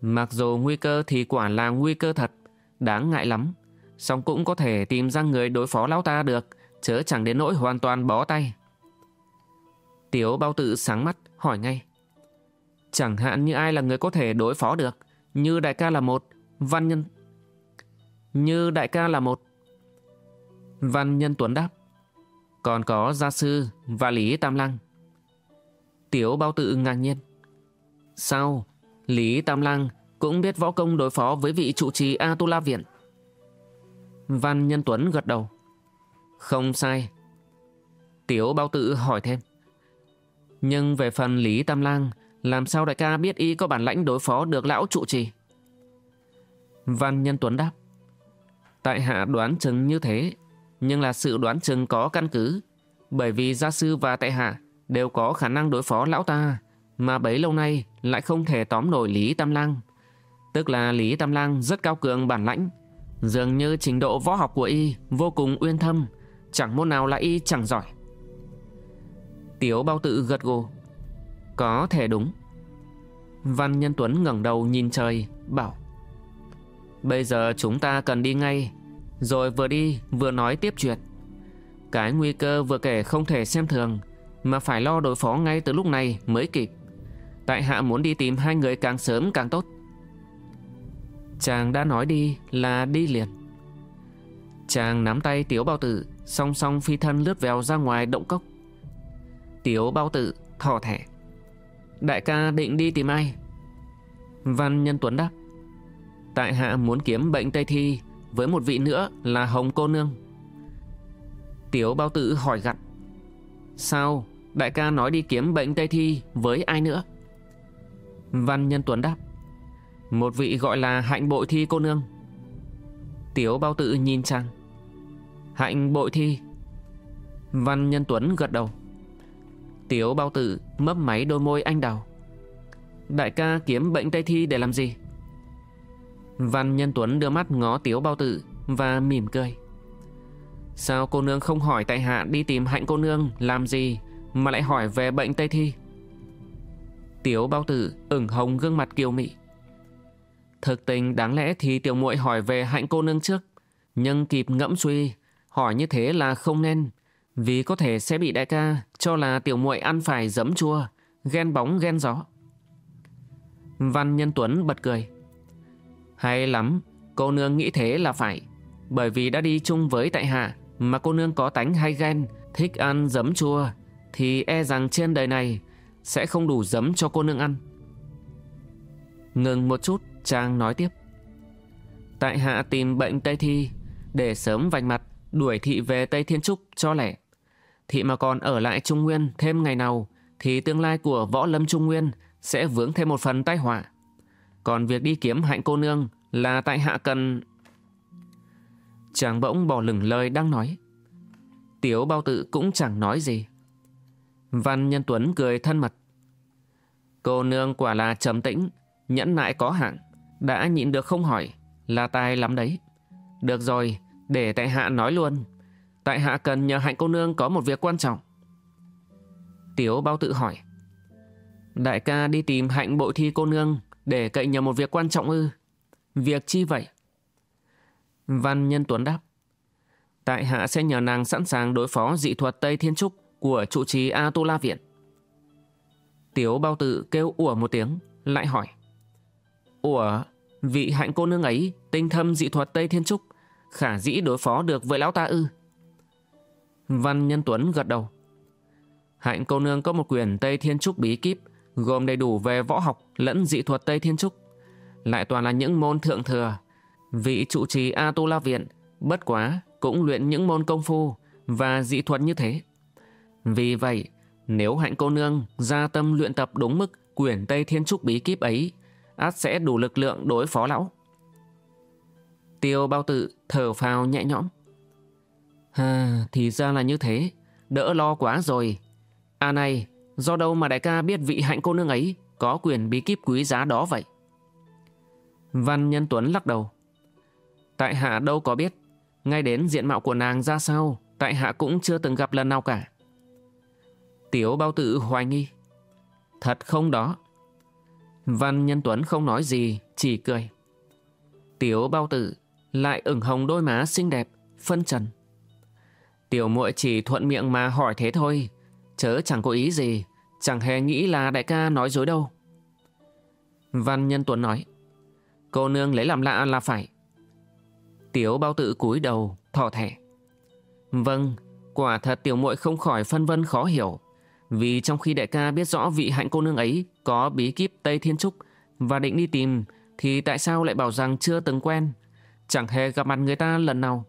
Mặc dù nguy cơ thì quả là nguy cơ thật, đáng ngại lắm. song cũng có thể tìm ra người đối phó lão ta được, chớ chẳng đến nỗi hoàn toàn bó tay. Tiếu bao tử sáng mắt, hỏi ngay. Chẳng hạn như ai là người có thể đối phó được, như đại ca là một, Văn Nhân. Như đại ca là một. Văn Nhân Tuấn đáp. Còn có gia sư và Lý Tam Lăng. Tiếu bao tự ngạc nhiên. Sao? Lý Tam Lăng cũng biết võ công đối phó với vị trụ trì A Tu La Viện. Văn Nhân Tuấn gật đầu. Không sai. Tiếu bao tự hỏi thêm. Nhưng về phần Lý Tam Lang Làm sao đại ca biết y có bản lãnh đối phó được lão trụ trì? Văn Nhân Tuấn đáp. Tại hạ đoán chừng như thế, Nhưng là sự đoán chừng có căn cứ, Bởi vì gia sư và tại hạ Đều có khả năng đối phó lão ta, Mà bấy lâu nay lại không thể tóm nổi Lý Tam Lang. Tức là Lý Tam Lang rất cao cường bản lãnh, Dường như trình độ võ học của y Vô cùng uyên thâm, Chẳng môn nào là y chẳng giỏi. Tiếu bao tự gật gù. Có thể đúng. Văn Nhân Tuấn ngẩng đầu nhìn trời, Bảo Bây giờ chúng ta cần đi ngay. Rồi vừa đi, vừa nói tiếp chuyện. Cái nguy cơ vừa kể không thể xem thường, Mà phải lo đối phó ngay từ lúc này mới kịp. Tại hạ muốn đi tìm hai người càng sớm càng tốt. Chàng đã nói đi là đi liền. Chàng nắm tay Tiếu Bao Tử, Song song phi thân lướt vèo ra ngoài động cốc. Tiếu Bao Tử thỏ thẻ. Đại ca định đi tìm ai? Văn Nhân Tuấn đáp. Tại hạ muốn kiếm bệnh Tây Thi Với một vị nữa là Hồng Cô Nương. Tiếu Bao Tử hỏi gặt. Sao đại ca nói đi kiếm bệnh Tây Thi với ai nữa? Văn Nhân Tuấn đáp, Một vị gọi là hạnh bội thi cô nương. Tiếu Bao Tử nhìn chàng, Hạnh bội thi? Văn Nhân Tuấn gật đầu Tiếu Bao Tử mấp máy đôi môi anh đào. Đại ca kiếm bệnh Tây Thi để làm gì? Văn Nhân Tuấn đưa mắt ngó Tiếu Bao Tử Và mỉm cười. Sao cô nương không hỏi tại hạ đi tìm hạnh cô nương làm gì Mà lại hỏi về bệnh Tây Thi? Tiếu Bao Tử ửng hồng gương mặt kiều mị. Thực tình đáng lẽ thì tiểu muội hỏi về hạnh cô nương trước, Nhưng kịp ngẫm suy, Hỏi như thế là không nên, Vì có thể sẽ bị đại ca Cho là tiểu muội ăn phải giấm chua, Ghen bóng ghen gió. Văn Nhân Tuấn bật cười hay lắm, cô nương nghĩ thế là phải. Bởi vì đã đi chung với tại hạ, mà cô nương có tánh hay ghen, thích ăn giấm chua, thì e rằng trên đời này sẽ không đủ giấm cho cô nương ăn. Ngừng một chút, Trang nói tiếp. Tại hạ tìm bệnh Tây Thi, để sớm vạch mặt, đuổi thị về Tây Thiên Trúc cho lẻ. Thị mà còn ở lại Trung Nguyên thêm ngày nào, thì tương lai của võ lâm Trung Nguyên sẽ vướng thêm một phần tai họa. Còn việc đi kiếm hạnh cô nương là tại hạ cần... Chàng bỗng bỏ lửng lời đang nói. Tiếu bao tự cũng chẳng nói gì. Văn Nhân Tuấn cười thân mật. Cô nương quả là trầm tĩnh, nhẫn nại có hạng đã nhịn được không hỏi, là tài lắm đấy. Được rồi, để tại hạ nói luôn. Tại hạ cần nhờ hạnh cô nương có một việc quan trọng. Tiếu bao tự hỏi. Đại ca đi tìm hạnh bộ thi cô nương để cậy nhờ một việc quan trọng ư? Việc chi vậy? Văn Nhân Tuấn đáp. Tại hạ sẽ nhờ nàng sẵn sàng đối phó dị thuật Tây Thiên Trúc của trụ trì A Tô La Viện. Tiếu bao tự kêu ủa một tiếng, lại hỏi. Ủa, vị hạnh cô nương ấy tinh thâm dị thuật Tây Thiên Trúc, khả dĩ đối phó được với lão ta ư? Văn Nhân Tuấn gật đầu. Hạnh cô nương có một quyền Tây Thiên Trúc bí kíp gồm đầy đủ về võ học lẫn dị thuật Tây Thiên Trúc, lại toàn là những môn thượng thừa. Vị trụ trì A Tu La Viện, bất quá cũng luyện những môn công phu và dị thuật như thế. Vì vậy, nếu hạnh cô nương ra tâm luyện tập đúng mức quyển Tây Thiên Trúc bí kíp ấy, át sẽ đủ lực lượng đối phó lão. Tiêu bao tự thở phào nhẹ nhõm. À, thì ra là như thế, đỡ lo quá rồi. À này, Do đâu mà đại ca biết vị hạnh cô nương ấy có quyền bí kíp quý giá đó vậy? Văn Nhân Tuấn lắc đầu. Tại hạ đâu có biết. Ngay đến diện mạo của nàng ra sao, tại hạ cũng chưa từng gặp lần nào cả. Tiếu bao Tử hoài nghi. Thật không đó. Văn Nhân Tuấn không nói gì, chỉ cười. Tiếu bao tử lại ửng hồng đôi má xinh đẹp, phân trần. Tiểu muội chỉ thuận miệng mà hỏi thế thôi, Chớ chẳng có ý gì, Chẳng hề nghĩ là đại ca nói dối đâu. Văn Nhân Tuấn nói, Cô nương lấy làm lạ là phải. Tiếu bao tự cúi đầu Thỏ thẻ. Vâng Quả thật tiểu muội không khỏi phân vân khó hiểu, Vì trong khi đại ca biết rõ vị hạnh cô nương ấy Có bí kíp Tây Thiên Trúc Và định đi tìm, Thì tại sao lại bảo rằng chưa từng quen? Chẳng hề gặp mặt người ta lần nào.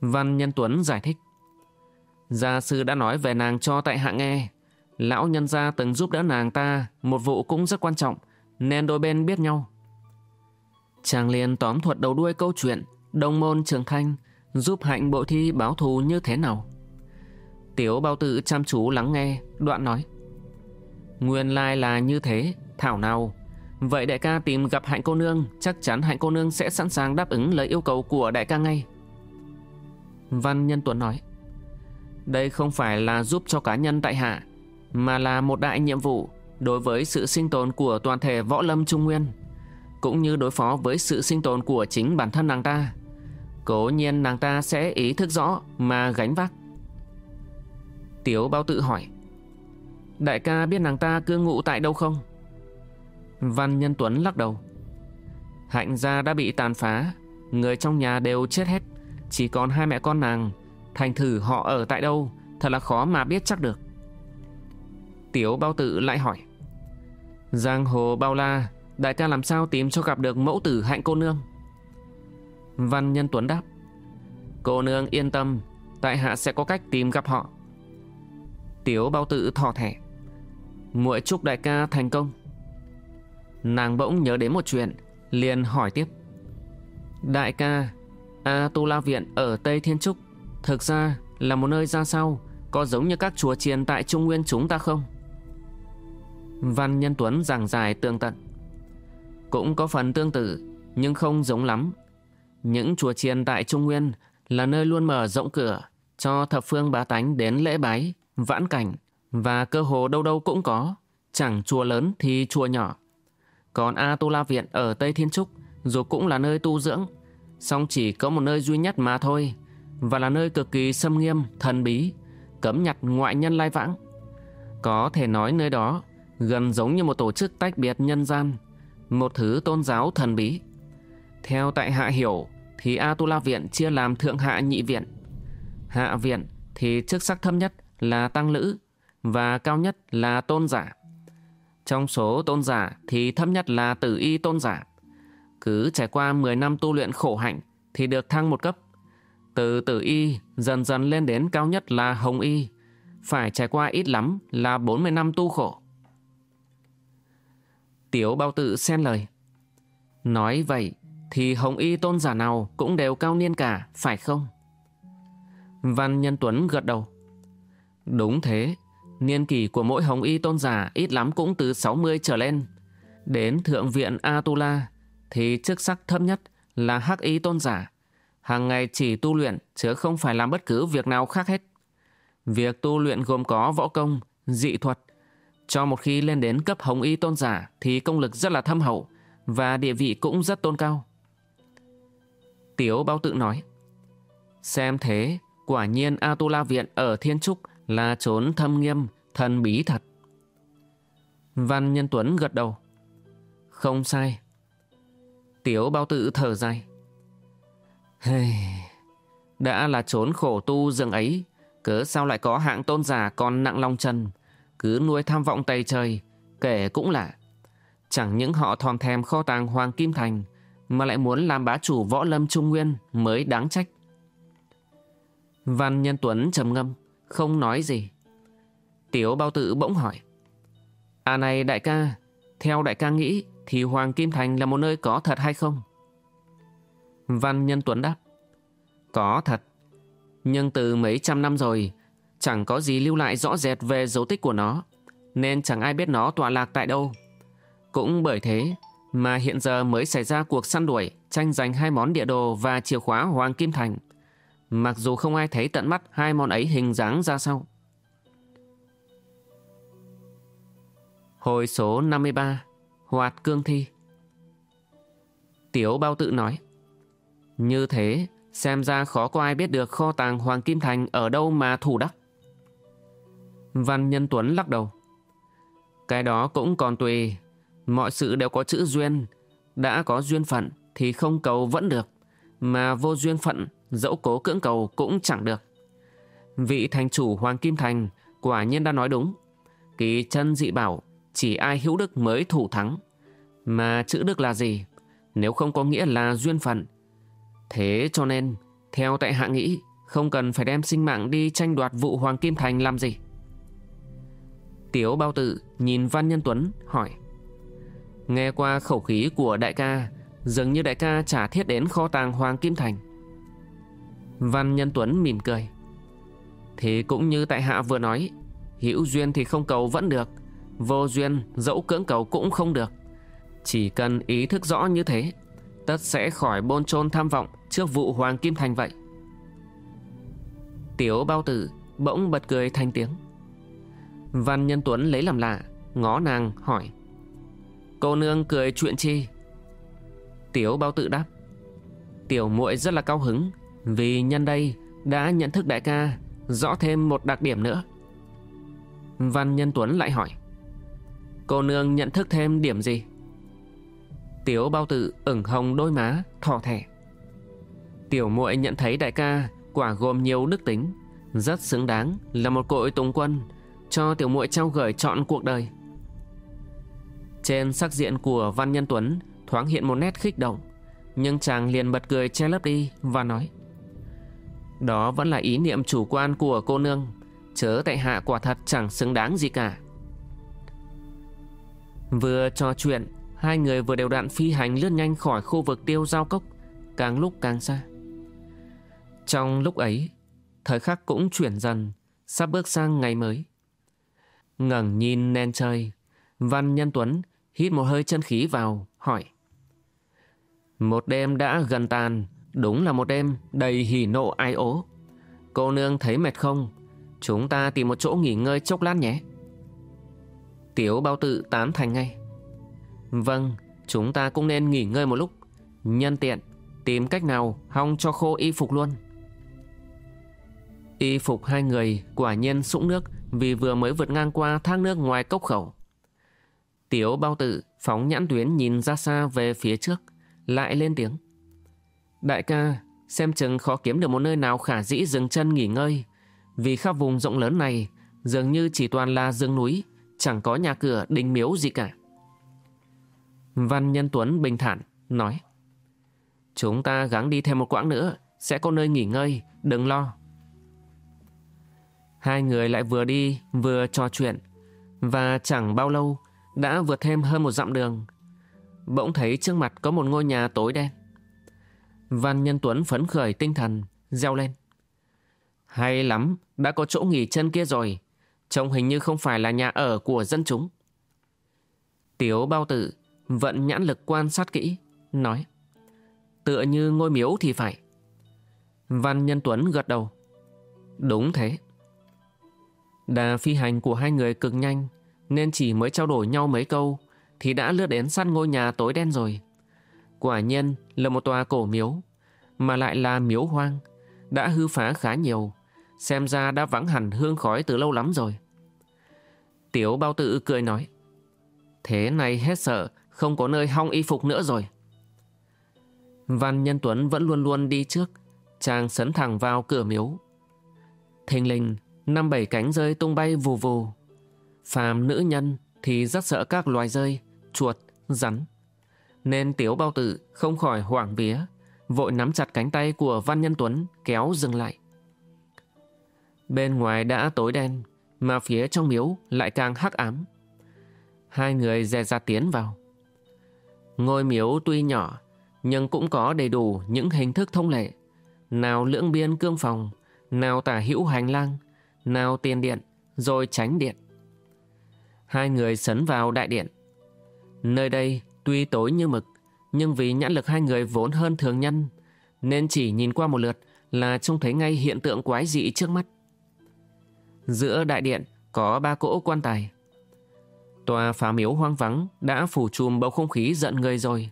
Văn Nhân Tuấn giải thích Gia sư đã nói về nàng cho tại hạ nghe. Lão nhân gia từng giúp đỡ nàng ta một vụ cũng rất quan trọng, nên đôi bên biết nhau. Chàng liền tóm thuật đầu đuôi câu chuyện Đồng môn trường thanh giúp hạnh bộ thi báo thù như thế nào. Tiểu bao tử chăm chú lắng nghe, đoạn nói. Nguyên lai là như thế, thảo nào. Vậy đại ca tìm gặp hạnh cô nương, chắc chắn hạnh cô nương sẽ sẵn sàng đáp ứng lời yêu cầu của đại ca ngay. Văn Nhân Tuấn nói. Đây không phải là giúp cho cá nhân tại hạ, mà là một đại nhiệm vụ đối với sự sinh tồn của toàn thể võ lâm trung nguyên, cũng như đối phó với sự sinh tồn của chính bản thân nàng ta. Cố nhiên nàng ta sẽ ý thức rõ mà gánh vác. Tiếu bao tự hỏi. Đại ca biết nàng ta cư ngụ tại đâu không? Văn Nhân Tuấn lắc đầu. Hạnh gia đã bị tàn phá, người trong nhà đều chết hết, chỉ còn hai mẹ con nàng, thành thử họ ở tại đâu, thật là khó mà biết chắc được. Tiếu bao tự lại hỏi. Giang hồ bao la, đại ca làm sao tìm cho gặp được mẫu tử hạnh cô nương? Văn Nhân Tuấn đáp. Cô nương yên tâm, tại hạ sẽ có cách tìm gặp họ. Tiếu bao tự thỏ thẻ. muội chúc đại ca thành công. Nàng bỗng nhớ đến một chuyện, liền hỏi tiếp. Đại ca, A Tu La Viện ở Tây Thiên Trúc, thực ra là một nơi ra sao, có giống như các chùa chiền tại Trung Nguyên chúng ta không? Văn Nhân Tuấn giảng giải tương tận. Cũng có phần tương tự, nhưng không giống lắm. Những chùa chiền tại Trung Nguyên là nơi luôn mở rộng cửa cho thập phương bá tánh đến lễ bái, vãn cảnh và cơ hồ đâu đâu cũng có, chẳng chùa lớn thì chùa nhỏ. Còn A Tu La Viện ở Tây Thiên Trúc dù cũng là nơi tu dưỡng, song chỉ có một nơi duy nhất mà thôi, và là nơi cực kỳ xâm nghiêm, thần bí, cấm nhặt ngoại nhân lai vãng. Có thể nói nơi đó gần giống như một tổ chức tách biệt nhân gian, một thứ tôn giáo thần bí. Theo tại hạ hiểu thì Atula Viện chia làm thượng hạ nhị viện. Hạ viện thì chức sắc thấp nhất là tăng lữ và cao nhất là tôn giả. Trong số tôn giả thì thấp nhất là tử y tôn giả. Cứ trải qua 10 năm tu luyện khổ hạnh thì được thăng một cấp. Từ tử y dần dần lên đến cao nhất là hồng y. Phải trải qua ít lắm là 40 năm tu khổ. Tiếu bao tự xen lời. Nói vậy thì hồng y tôn giả nào cũng đều cao niên cả, phải không? Văn Nhân Tuấn gật đầu. Đúng thế, niên kỷ của mỗi hồng y tôn giả ít lắm cũng từ 60 trở lên. Đến thượng viện Atula thì chức sắc thấp nhất là hắc y tôn giả. Hàng ngày chỉ tu luyện chứ không phải làm bất cứ việc nào khác hết. Việc tu luyện gồm có võ công, dị thuật, cho một khi lên đến cấp hồng y tôn giả thì công lực rất là thâm hậu và địa vị cũng rất tôn cao. Tiếu bao tự nói Xem thế, quả nhiên Atula Viện ở Thiên Trúc là trốn thâm nghiêm, thần bí thật. Văn Nhân Tuấn gật đầu. Không sai. Tiếu bao tự thở dài. Đã là trốn khổ tu rừng ấy, cớ sao lại có hạng tôn giả còn nặng long chân, cứ nuôi tham vọng tây trời, kể cũng lạ. Chẳng những họ thòn thèm kho tàng Hoàng Kim Thành, mà lại muốn làm bá chủ võ lâm trung nguyên mới đáng trách. Văn Nhân Tuấn trầm ngâm, không nói gì. Tiếu bao tự bỗng hỏi. À này đại ca, theo đại ca nghĩ thì Hoàng Kim Thành là một nơi có thật hay không? Văn Nhân Tuấn đáp. Có thật. Nhưng từ mấy trăm năm rồi, chẳng có gì lưu lại rõ rệt về dấu tích của nó, nên chẳng ai biết nó tọa lạc tại đâu. Cũng bởi thế mà hiện giờ mới xảy ra cuộc săn đuổi, tranh giành hai món địa đồ và chìa khóa Hoàng Kim Thành. Mặc dù không ai thấy tận mắt hai món ấy hình dáng ra sao. Hồi số 53 Hoạt Cương Thi Tiếu Bao Tự nói như thế, xem ra khó có ai biết được kho tàng Hoàng Kim Thành ở đâu mà thủ đắc. Văn Nhân Tuấn lắc đầu. Cái đó cũng còn tùy, mọi sự đều có chữ duyên. Đã có duyên phận thì không cầu vẫn được, mà vô duyên phận dẫu cố cưỡng cầu cũng chẳng được. Vị thành chủ Hoàng Kim Thành quả nhiên đã nói đúng. Kỳ chân dị bảo chỉ ai hữu đức mới thủ thắng. Mà chữ đức là gì? Nếu không có nghĩa là duyên phận. Thế cho nên, theo tại hạ nghĩ, không cần phải đem sinh mạng đi tranh đoạt vụ Hoàng Kim Thành làm gì. Tiếu bao tự nhìn Văn Nhân Tuấn hỏi. Nghe qua khẩu khí của đại ca Dường như đại ca trả thiết đến kho tàng Hoàng Kim Thành. Văn Nhân Tuấn mỉm cười. Thì cũng như tại hạ vừa nói Hữu duyên thì không cầu vẫn được Vô duyên dẫu cưỡng cầu cũng không được. Chỉ cần ý thức rõ như thế Tất sẽ khỏi bôn chôn tham vọng Trước vụ Hoàng Kim Thành vậy. Tiểu bao tử bỗng bật cười thành tiếng. Văn Nhân Tuấn lấy làm lạ, Ngó nàng, hỏi. Cô nương cười chuyện chi? Tiểu bao tử đáp. Tiểu muội rất là cao hứng, Vì nhân đây đã nhận thức đại ca, Rõ thêm một đặc điểm nữa. Văn Nhân Tuấn lại hỏi. Cô nương nhận thức thêm điểm gì? Tiểu bao tự ửng hồng đôi má Thỏ thẻ. Tiểu muội nhận thấy đại ca Quả gồm nhiều đức tính, Rất xứng đáng là một cội tùng quân Cho tiểu muội trao gửi chọn cuộc đời. Trên sắc diện của Văn Nhân Tuấn Thoáng hiện một nét khích động, Nhưng chàng liền bật cười che lấp đi Và nói, Đó vẫn là ý niệm chủ quan của cô nương, Chớ tại hạ quả thật chẳng xứng đáng gì cả. Vừa trò chuyện Hai người vừa đều đạn phi hành lướt nhanh khỏi khu vực tiêu giao cốc, Càng lúc càng xa. Trong lúc ấy, Thời khắc cũng chuyển dần, Sắp bước sang ngày mới. Ngẩng nhìn nền trời, Văn Nhân Tuấn hít một hơi chân khí vào, Hỏi. Một đêm đã gần tàn, Đúng là một đêm đầy hỉ nộ ai ố. Cô nương thấy mệt không? Chúng ta tìm một chỗ nghỉ ngơi chốc lát nhé. Tiểu bao tự tán thành ngay. Vâng Chúng ta cũng nên nghỉ ngơi một lúc. Nhân tiện, Tìm cách nào hong cho khô y phục luôn. Y phục hai người quả nhiên sũng nước Vì vừa mới vượt ngang qua thác nước ngoài cốc khẩu. Tiểu bao tử phóng nhãn tuyến nhìn ra xa về phía trước, Lại lên tiếng. Đại ca, Xem chừng khó kiếm được một nơi nào khả dĩ dừng chân nghỉ ngơi, Vì khắp vùng rộng lớn này Dường như chỉ toàn là rừng núi, Chẳng có nhà cửa đình miếu gì cả. Văn Nhân Tuấn bình thản, Nói, Chúng ta gắng đi thêm một quãng nữa, Sẽ có nơi nghỉ ngơi, Đừng lo. Hai người lại vừa đi, vừa trò chuyện, Và chẳng bao lâu, Đã vượt thêm hơn một dặm đường. Bỗng thấy trước mặt có một ngôi nhà tối đen. Văn Nhân Tuấn phấn khởi tinh thần, Reo lên, Hay lắm, Đã có chỗ nghỉ chân kia rồi, Trông hình như không phải là nhà ở của dân chúng. Tiếu bao tử Vận nhãn lực quan sát kỹ, Nói, Tựa như ngôi miếu thì phải. Văn Nhân Tuấn gật đầu, Đúng thế. Đà phi hành của hai người cực nhanh, Nên chỉ mới trao đổi nhau mấy câu Thì đã lướt đến sát ngôi nhà tối đen rồi. Quả nhiên là một tòa cổ miếu, Mà lại là miếu hoang, Đã hư phá khá nhiều, Xem ra đã vắng hẳn hương khói từ lâu lắm rồi. Tiểu bao tự cười nói, Thế này hết sợ không có nơi hong y phục nữa rồi. Văn Nhân Tuấn vẫn luôn luôn đi trước Chàng sấn thẳng vào cửa miếu. Thình linh Năm bảy cánh rơi tung bay vù vù. Phàm nữ nhân Thì rất sợ các loài rơi Chuột, rắn. Nên tiểu bao tử không khỏi hoảng vía Vội nắm chặt cánh tay của Văn Nhân Tuấn Kéo dừng lại. Bên ngoài đã tối đen Mà phía trong miếu lại càng hắc ám. Hai người dè dặt tiến vào. Ngôi miếu tuy nhỏ, Nhưng cũng có đầy đủ những hình thức thông lệ. Nào lưỡng biên cương phòng, Nào tả hữu hành lang, Nào tiền điện, Rồi tránh điện. Hai người sấn vào đại điện. Nơi đây tuy tối như mực, Nhưng vì nhãn lực hai người vốn hơn thường nhân, Nên chỉ nhìn qua một lượt Là trông thấy ngay hiện tượng quái dị trước mắt. Giữa đại điện có ba cỗ quan tài. Tòa phá miếu hoang vắng đã phủ trùm bầu không khí giận người rồi.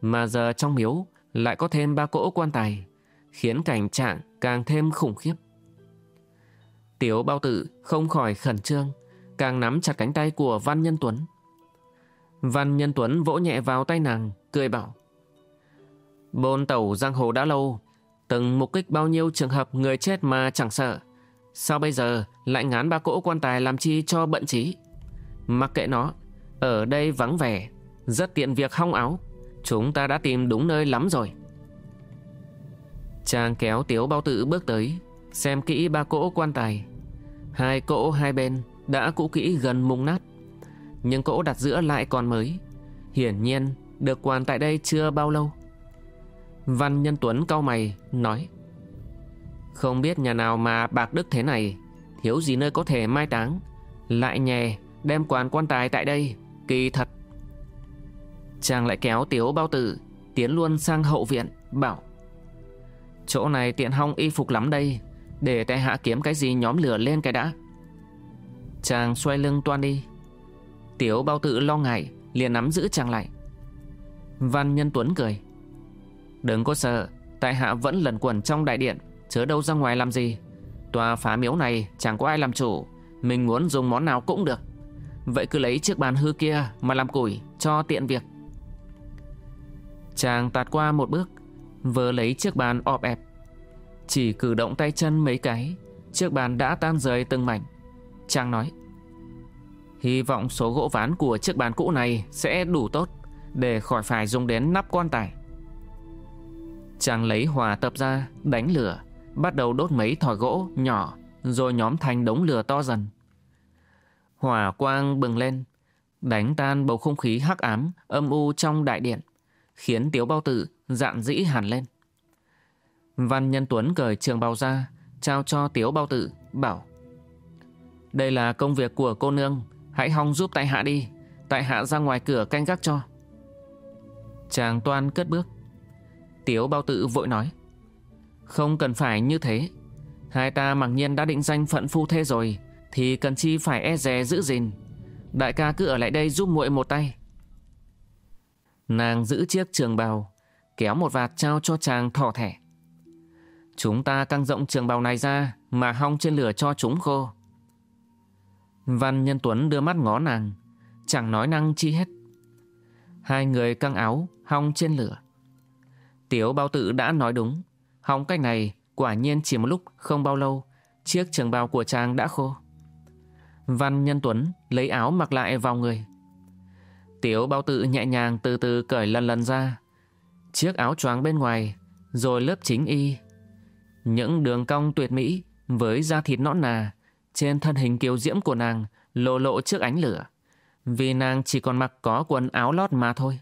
Mà giờ trong miếu lại có thêm ba cỗ quan tài, khiến cảnh trạng càng thêm khủng khiếp. Tiểu bao tử không khỏi khẩn trương, càng nắm chặt cánh tay của Văn Nhân Tuấn. Văn Nhân Tuấn vỗ nhẹ vào tay nàng, cười bảo. Bôn tẩu giang hồ đã lâu, từng mục kích bao nhiêu trường hợp người chết mà chẳng sợ. Sao bây giờ lại ngán ba cỗ quan tài làm chi cho bận trí? Mặc kệ nó, ở đây vắng vẻ, rất tiện việc hong áo. Chúng ta đã tìm đúng nơi lắm rồi. Chàng kéo tiếu bao tử bước tới, xem kỹ ba cỗ quan tài. Hai cỗ hai bên đã cũ kỹ gần mung nát. Nhưng cỗ đặt giữa lại còn mới. Hiển nhiên được quan tại đây chưa bao lâu. Văn Nhân Tuấn cau mày nói Không biết nhà nào mà bạc đức thế này Thiếu gì nơi có thể mai táng Lại nhè đem quan quan tài tại đây. Kỳ thật, Chàng lại kéo tiếu bao tử, Tiến luôn sang hậu viện, Bảo, Chỗ này tiện hong y phục lắm đây, Để tại hạ kiếm cái gì nhóm lửa lên cái đã. Chàng xoay lưng toan đi. Tiếu bao tử lo ngại, liền nắm giữ chàng lại. Văn Nhân Tuấn cười, Đừng có sợ, Tại hạ vẫn lẩn quẩn trong đại điện, Chớ đâu ra ngoài làm gì. Tòa phá miếu này chẳng có ai làm chủ, Mình muốn dùng món nào cũng được. Vậy cứ lấy chiếc bàn hư kia Mà làm củi cho tiện việc. Chàng tạt qua một bước Vừa lấy chiếc bàn ọp ẹp. Chỉ cử động tay chân mấy cái, Chiếc bàn đã tan rời từng mảnh. Chàng nói, Hy vọng số gỗ ván của chiếc bàn cũ này Sẽ đủ tốt Để khỏi phải dùng đến nắp quan tài. Chàng lấy hòa tập ra, Đánh lửa, Bắt đầu đốt mấy thỏi gỗ nhỏ, Rồi nhóm thành đống lửa to dần. Hỏa quang bừng lên, Đánh tan bầu không khí hắc ám, Âm u trong đại điện, Khiến tiếu bao tử dạn dĩ hẳn lên. Văn Nhân Tuấn cởi trường bào ra, Trao cho tiếu bao tử, Bảo, Đây là công việc của cô nương, Hãy hong giúp tại hạ đi, Tại hạ ra ngoài cửa canh gác cho. Chàng toan cất bước. Tiếu bao Tử vội nói, Không cần phải như thế, Hai ta mặc nhiên đã định danh phận phu thê rồi thì cần chi phải e dè giữ gìn. Đại ca cứ ở lại đây giúp muội một tay. Nàng giữ chiếc trường bào, Kéo một vạt trao cho chàng thỏ thẻ. Chúng ta căng rộng trường bào này ra Mà hong trên lửa cho chúng khô. Văn Nhân Tuấn đưa mắt ngó nàng, Chẳng nói năng chi hết. Hai người căng áo, Hong trên lửa. Tiếu bao tự đã nói đúng, Hong cách này quả nhiên chỉ một lúc, không bao lâu, Chiếc trường bào của chàng đã khô. Văn Nhân Tuấn lấy áo mặc lại vào người. Tiếu bao tự nhẹ nhàng từ từ cởi lần lần ra. Chiếc áo choáng bên ngoài, Rồi lớp chính y. Những đường cong tuyệt mỹ Với da thịt nõn nà Trên thân hình kiều diễm của nàng Lộ lộ trước ánh lửa, Vì nàng chỉ còn mặc có quần áo lót mà thôi.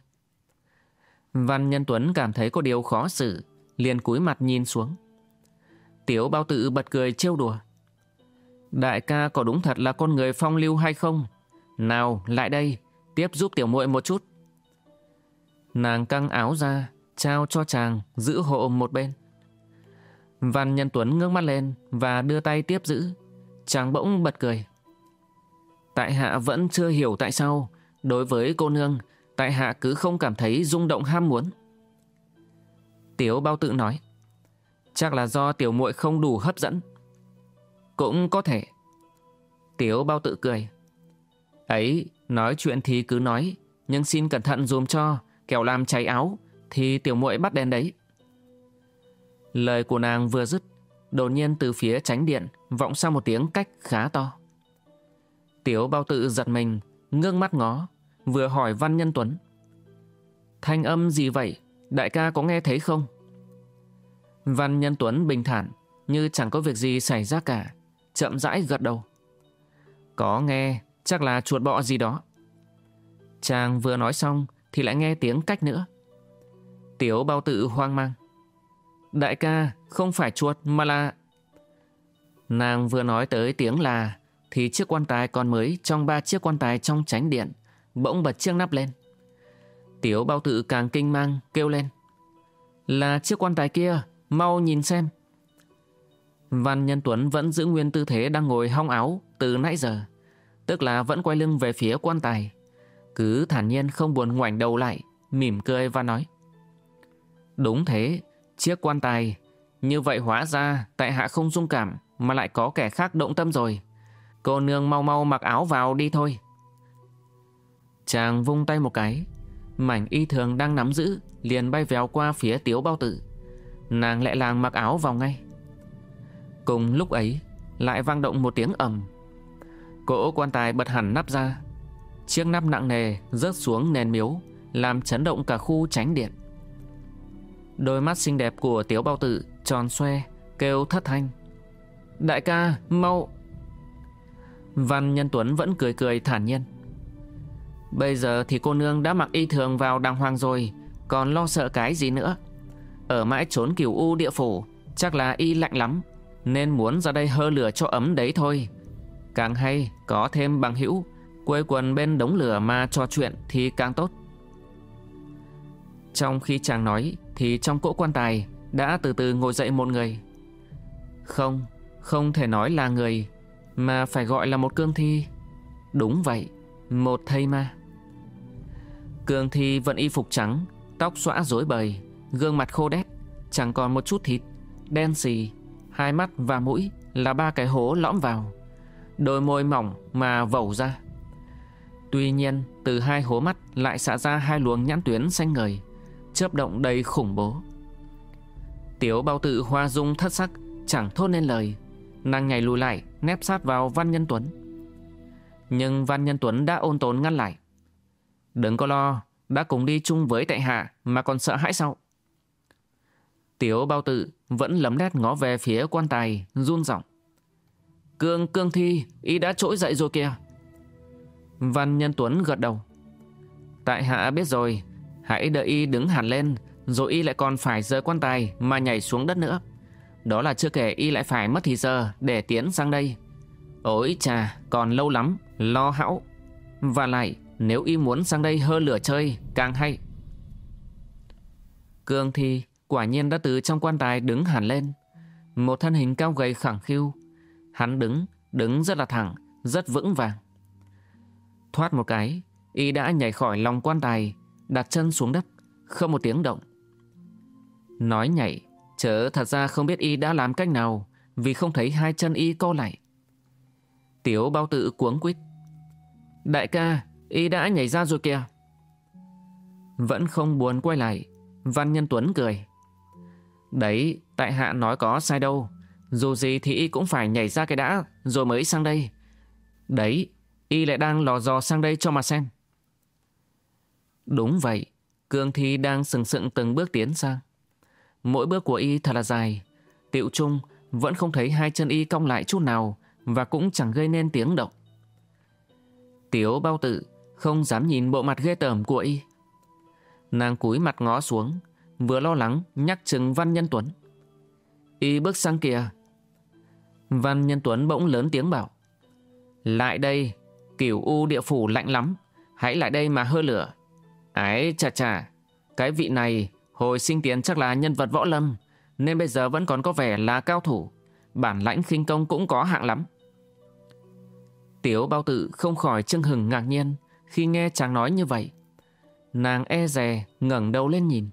Văn Nhân Tuấn cảm thấy có điều khó xử, liền cúi mặt nhìn xuống. Tiếu bao tự bật cười trêu đùa. Đại ca có đúng thật là con người phong lưu hay không? Nào, lại đây, Tiếp giúp tiểu muội một chút. Nàng căng áo ra, Trao cho chàng, giữ hộ một bên. Văn Nhân Tuấn ngước mắt lên Và đưa tay tiếp giữ. Chàng bỗng bật cười. Tại hạ vẫn chưa hiểu tại sao, Đối với cô nương, Tại hạ cứ không cảm thấy rung động ham muốn. Tiếu bao tự nói, Chắc là do tiểu muội không đủ hấp dẫn. Cũng có thể. Tiếu bao tự cười. Ấy, Nói chuyện thì cứ nói, Nhưng xin cẩn thận dùm cho, Kẻo làm cháy áo, Thì tiểu muội bắt đèn đấy. Lời của nàng vừa dứt, Đột nhiên từ phía tránh điện Vọng sang một tiếng cách khá to. Tiếu bao tự giật mình Ngương mắt ngó, Vừa hỏi Văn Nhân Tuấn. Thanh âm gì vậy? Đại ca có nghe thấy không? Văn Nhân Tuấn bình thản, Như chẳng có việc gì xảy ra cả. Chậm rãi gật đầu. Có nghe, Chắc là chuột bọ gì đó. Chàng vừa nói xong Thì lại nghe tiếng cách nữa. Tiếu bao tự hoang mang. Đại ca, không phải chuột mà là Nàng vừa nói tới tiếng là, Thì chiếc quan tài còn mới Trong ba chiếc quan tài trong tránh điện, Bỗng bật chiếc nắp lên. Tiếu bao tự càng kinh mang, kêu lên. Là chiếc quan tài kia, Mau nhìn xem. Văn Nhân Tuấn vẫn giữ nguyên tư thế đang ngồi hong áo từ nãy giờ, Tức là vẫn quay lưng về phía quan tài. Cứ thản nhiên không buồn ngoảnh đầu lại, Mỉm cười và nói, Đúng thế, Chiếc quan tài, Như vậy hóa ra tại hạ không dung cảm Mà lại có kẻ khác động tâm rồi. Cô nương mau mau mặc áo vào đi thôi. Chàng vung tay một cái, Mảnh y thường đang nắm giữ Liền bay véo qua phía tiếu bao tử. Nàng lại làng mặc áo vào ngay. Cùng lúc ấy, Lại vang động một tiếng ầm. Cỗ quan tài bật hẳn nắp ra. Chiếc nắp nặng nề rớt xuống nền miếu, Làm chấn động cả khu tránh điện. Đôi mắt xinh đẹp của tiếu bao tử Tròn xoe, Kêu thất thanh. Đại ca, mau. Văn Nhân Tuấn vẫn cười cười thản nhiên. Bây giờ thì cô nương đã mặc y thường vào đàng hoàng rồi, Còn lo sợ cái gì nữa? Ở mãi trốn cửu u địa phủ, Chắc là y lạnh lắm. Nên muốn ra đây hơ lửa cho ấm đấy thôi. Càng hay, có thêm bằng hữu Quây quần bên đống lửa mà trò chuyện thì càng tốt. Trong khi chàng nói, Thì trong cỗ quan tài Đã từ từ ngồi dậy một người. Không Không thể nói là người, Mà phải gọi là một cương thi. Đúng vậy, Một thây ma. Cương thi vẫn y phục trắng, Tóc xõa rối bời, Gương mặt khô đét, Chẳng còn một chút thịt, Đen xì Hai mắt và mũi là ba cái hố lõm vào. Đôi môi mỏng mà vẩu ra. Tuy nhiên, từ hai hố mắt lại xả ra hai luồng nhãn tuyến xanh ngời, Chớp động đầy khủng bố. Tiếu bao tự hoa dung thất sắc, Chẳng thốt nên lời. Nàng nhảy lùi lại, nép sát vào Văn Nhân Tuấn. Nhưng Văn Nhân Tuấn đã ôn tồn ngăn lại. Đừng có lo, Đã cùng đi chung với tại hạ Mà còn sợ hãi sao? Tiếu bao tự vẫn lấm đét ngó về phía quan tài, Run giọng. Cương cương thi, Y đã trỗi dậy rồi kìa. Văn Nhân Tuấn gật đầu. Tại hạ biết rồi, Hãy đợi y đứng hẳn lên, Rồi y lại còn phải rời quan tài Mà nhảy xuống đất nữa. Đó là chưa kể y lại phải mất thì giờ Để tiến sang đây. Ôi chà, còn lâu lắm, Lo hão. Và lại, nếu y muốn sang đây hơ lửa chơi, Càng hay. Cương thi quả nhiên đã từ trong quan tài đứng hẳn lên Một thân hình cao gầy khẳng khiu Hắn đứng Đứng rất là thẳng Rất vững vàng Thoát một cái, y đã nhảy khỏi lòng quan tài, đặt chân xuống đất, không một tiếng động. Nói nhảy, chớ thật ra không biết y đã làm cách nào, vì không thấy hai chân y co lại. Tiểu bao tự cuống quýt. Đại ca, y đã nhảy ra rồi kìa. Vẫn không buồn quay lại, Văn Nhân Tuấn cười. Đấy, tại hạ nói có sai đâu. Dù gì thì y cũng phải nhảy ra cái đã, rồi mới sang đây. Đấy, Y lại đang lò dò sang đây cho mà xem. Đúng vậy, Cương Thi đang sừng sững từng bước tiến sang. Mỗi bước của Y thật là dài, tiệu trung vẫn không thấy hai chân Y cong lại chút nào và cũng chẳng gây nên tiếng động. Tiếu bao tự không dám nhìn bộ mặt ghê tởm của Y. Nàng cúi mặt ngó xuống, vừa lo lắng nhắc chừng Văn Nhân Tuấn. Y bước sang kìa. Văn Nhân Tuấn bỗng lớn tiếng bảo. Lại đây, Cửu U địa phủ lạnh lắm Hãy lại đây mà hơ lửa Ái chà chà Cái vị này hồi sinh tiến chắc là nhân vật võ lâm Nên bây giờ vẫn còn có vẻ là cao thủ Bản lãnh khinh công cũng có hạng lắm Tiếu bao tự không khỏi chưng hừng ngạc nhiên Khi nghe chàng nói như vậy Nàng e rè ngẩng đầu lên nhìn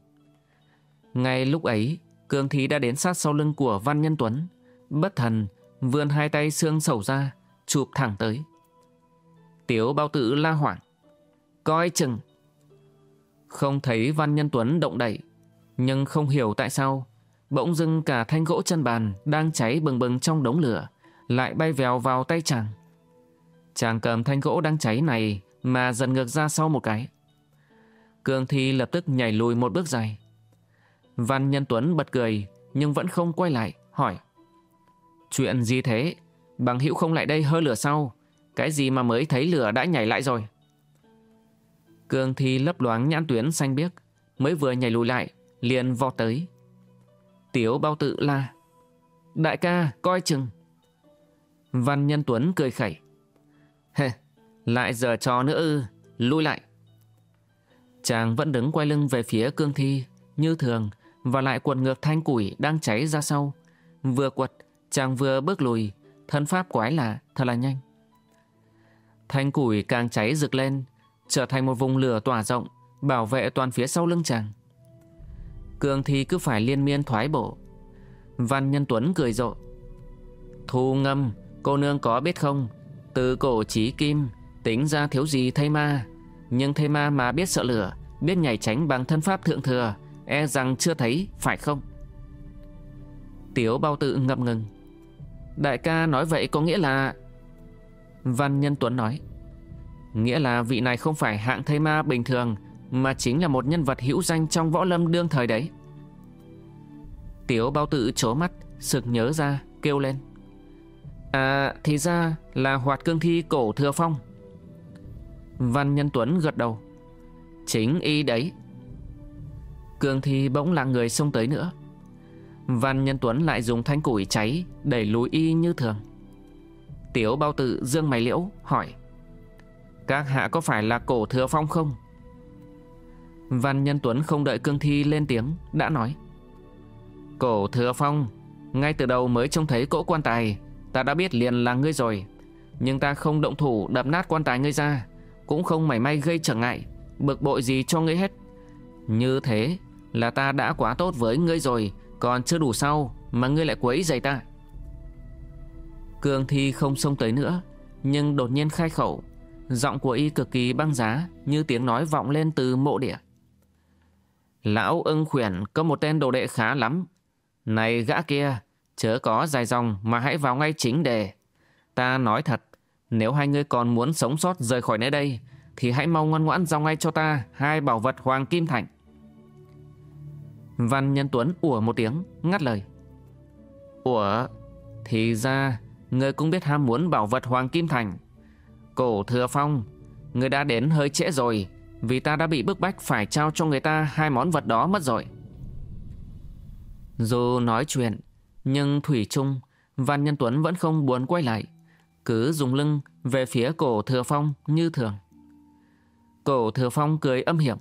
ngay lúc ấy, Cương Thí đã đến sát sau lưng của Văn Nhân Tuấn Bất thần, Vươn hai tay xương sầu ra, Chụp thẳng tới Tiếu bao tử la hoảng. Coi chừng. Không thấy Văn Nhân Tuấn động đậy. Nhưng không hiểu tại sao. Bỗng dưng cả thanh gỗ chân bàn đang cháy bừng bừng trong đống lửa. Lại bay vèo vào tay chàng. Chàng cầm thanh gỗ đang cháy này mà dần ngược ra sau một cái. Cường Thi lập tức nhảy lùi một bước dài. Văn Nhân Tuấn bật cười nhưng vẫn không quay lại, hỏi. Chuyện gì thế? Bằng hữu không lại đây hơ lửa sau? Cái gì mà mới thấy lửa đã nhảy lại rồi? Cương thi lấp loáng nhãn tuyến xanh biếc Mới vừa nhảy lùi lại Liền vọt tới. Tiếu bao tự la Đại ca coi chừng. Văn Nhân Tuấn cười khẩy Hê Lại giờ trò nữa ư lùi lại. Chàng vẫn đứng quay lưng về phía cương thi Như thường và lại quật ngược thanh củi đang cháy ra sau Vừa quật Chàng vừa bước lùi Thân pháp quái lạ Thật là nhanh Thanh củi càng cháy rực lên, trở thành một vùng lửa tỏa rộng, bảo vệ toàn phía sau lưng chàng. Cường thì cứ phải liên miên thoái bộ. Văn Nhân Tuấn cười rộ. Thu ngâm, cô nương có biết không? Từ cổ chí kim, tính ra thiếu gì thay ma. Nhưng thay ma mà biết sợ lửa, biết nhảy tránh bằng thân pháp thượng thừa, e rằng chưa thấy, phải không? Tiếu bao tự ngập ngừng. Đại ca nói vậy có nghĩa là Văn Nhân Tuấn nói Nghĩa là vị này không phải hạng thây ma bình thường Mà chính là một nhân vật hữu danh trong võ lâm đương thời đấy. Tiếu bao tự chố mắt Sực nhớ ra kêu lên. À thì ra là hoạt cương thi cổ thừa phong. Văn Nhân Tuấn gật đầu. Chính y đấy cường thì bỗng là người xông tới nữa. Văn Nhân Tuấn lại dùng thanh củi cháy Đẩy lùi y như thường. Tiếu bao tự dương mày liễu hỏi, Các hạ có phải là cổ thừa phong không? Văn Nhân Tuấn không đợi cương thi lên tiếng, Đã nói, Cổ thừa phong, Ngay từ đầu mới trông thấy cỗ quan tài. Ta đã biết liền là ngươi rồi. Nhưng ta không động thủ đập nát quan tài ngươi ra, Cũng không mảy may gây trở ngại, Bực bội gì cho ngươi hết. Như thế là ta đã quá tốt với ngươi rồi, Còn chưa đủ sau Mà ngươi lại quấy giày ta. Cương thi không xông tới nữa, Nhưng đột nhiên khai khẩu. Giọng của y cực kỳ băng giá, Như tiếng nói vọng lên từ mộ địa. Lão ưng khuyển, có một tên đồ đệ khá lắm. Này gã kia, Chớ có dài dòng mà hãy vào ngay chính đề. Ta nói thật, Nếu hai ngươi còn muốn sống sót rời khỏi nơi đây, Thì hãy mau ngoan ngoãn giao ngay cho ta Hai bảo vật Hoàng Kim Thành Văn Nhân Tuấn ủa một tiếng, Ngắt lời. Ủa? Thì ra, người cũng biết ham muốn bảo vật Hoàng Kim Thành. Cổ Thừa Phong, người đã đến hơi trễ rồi, Vì ta đã bị bức bách phải trao cho người ta Hai món vật đó mất rồi. Dù nói chuyện, Nhưng Thủy Trung, Văn Nhân Tuấn vẫn không buồn quay lại, Cứ dùng lưng về phía cổ Thừa Phong như thường. Cổ Thừa Phong cười âm hiểm.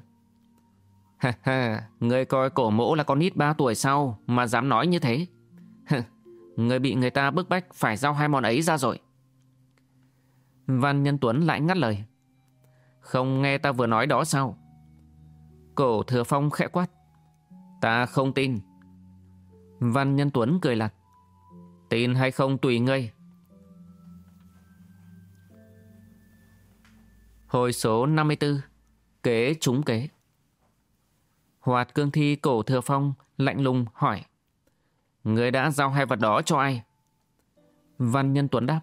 Ha ha, người coi cổ mỗ là con nít 3 tuổi sau mà dám nói như thế. người bị người ta bức bách phải giao hai món ấy ra rồi. Văn Nhân Tuấn lại ngắt lời. Không nghe ta vừa nói đó sao? Cổ thừa phong khẽ quát. Ta không tin. Văn Nhân Tuấn cười lặt. Tin hay không tùy ngươi. Hồi số 54 Kế trúng kế Hoạt cương thi cổ thừa phong lạnh lùng hỏi. Người đã giao hai vật đó cho ai? Văn Nhân Tuấn đáp.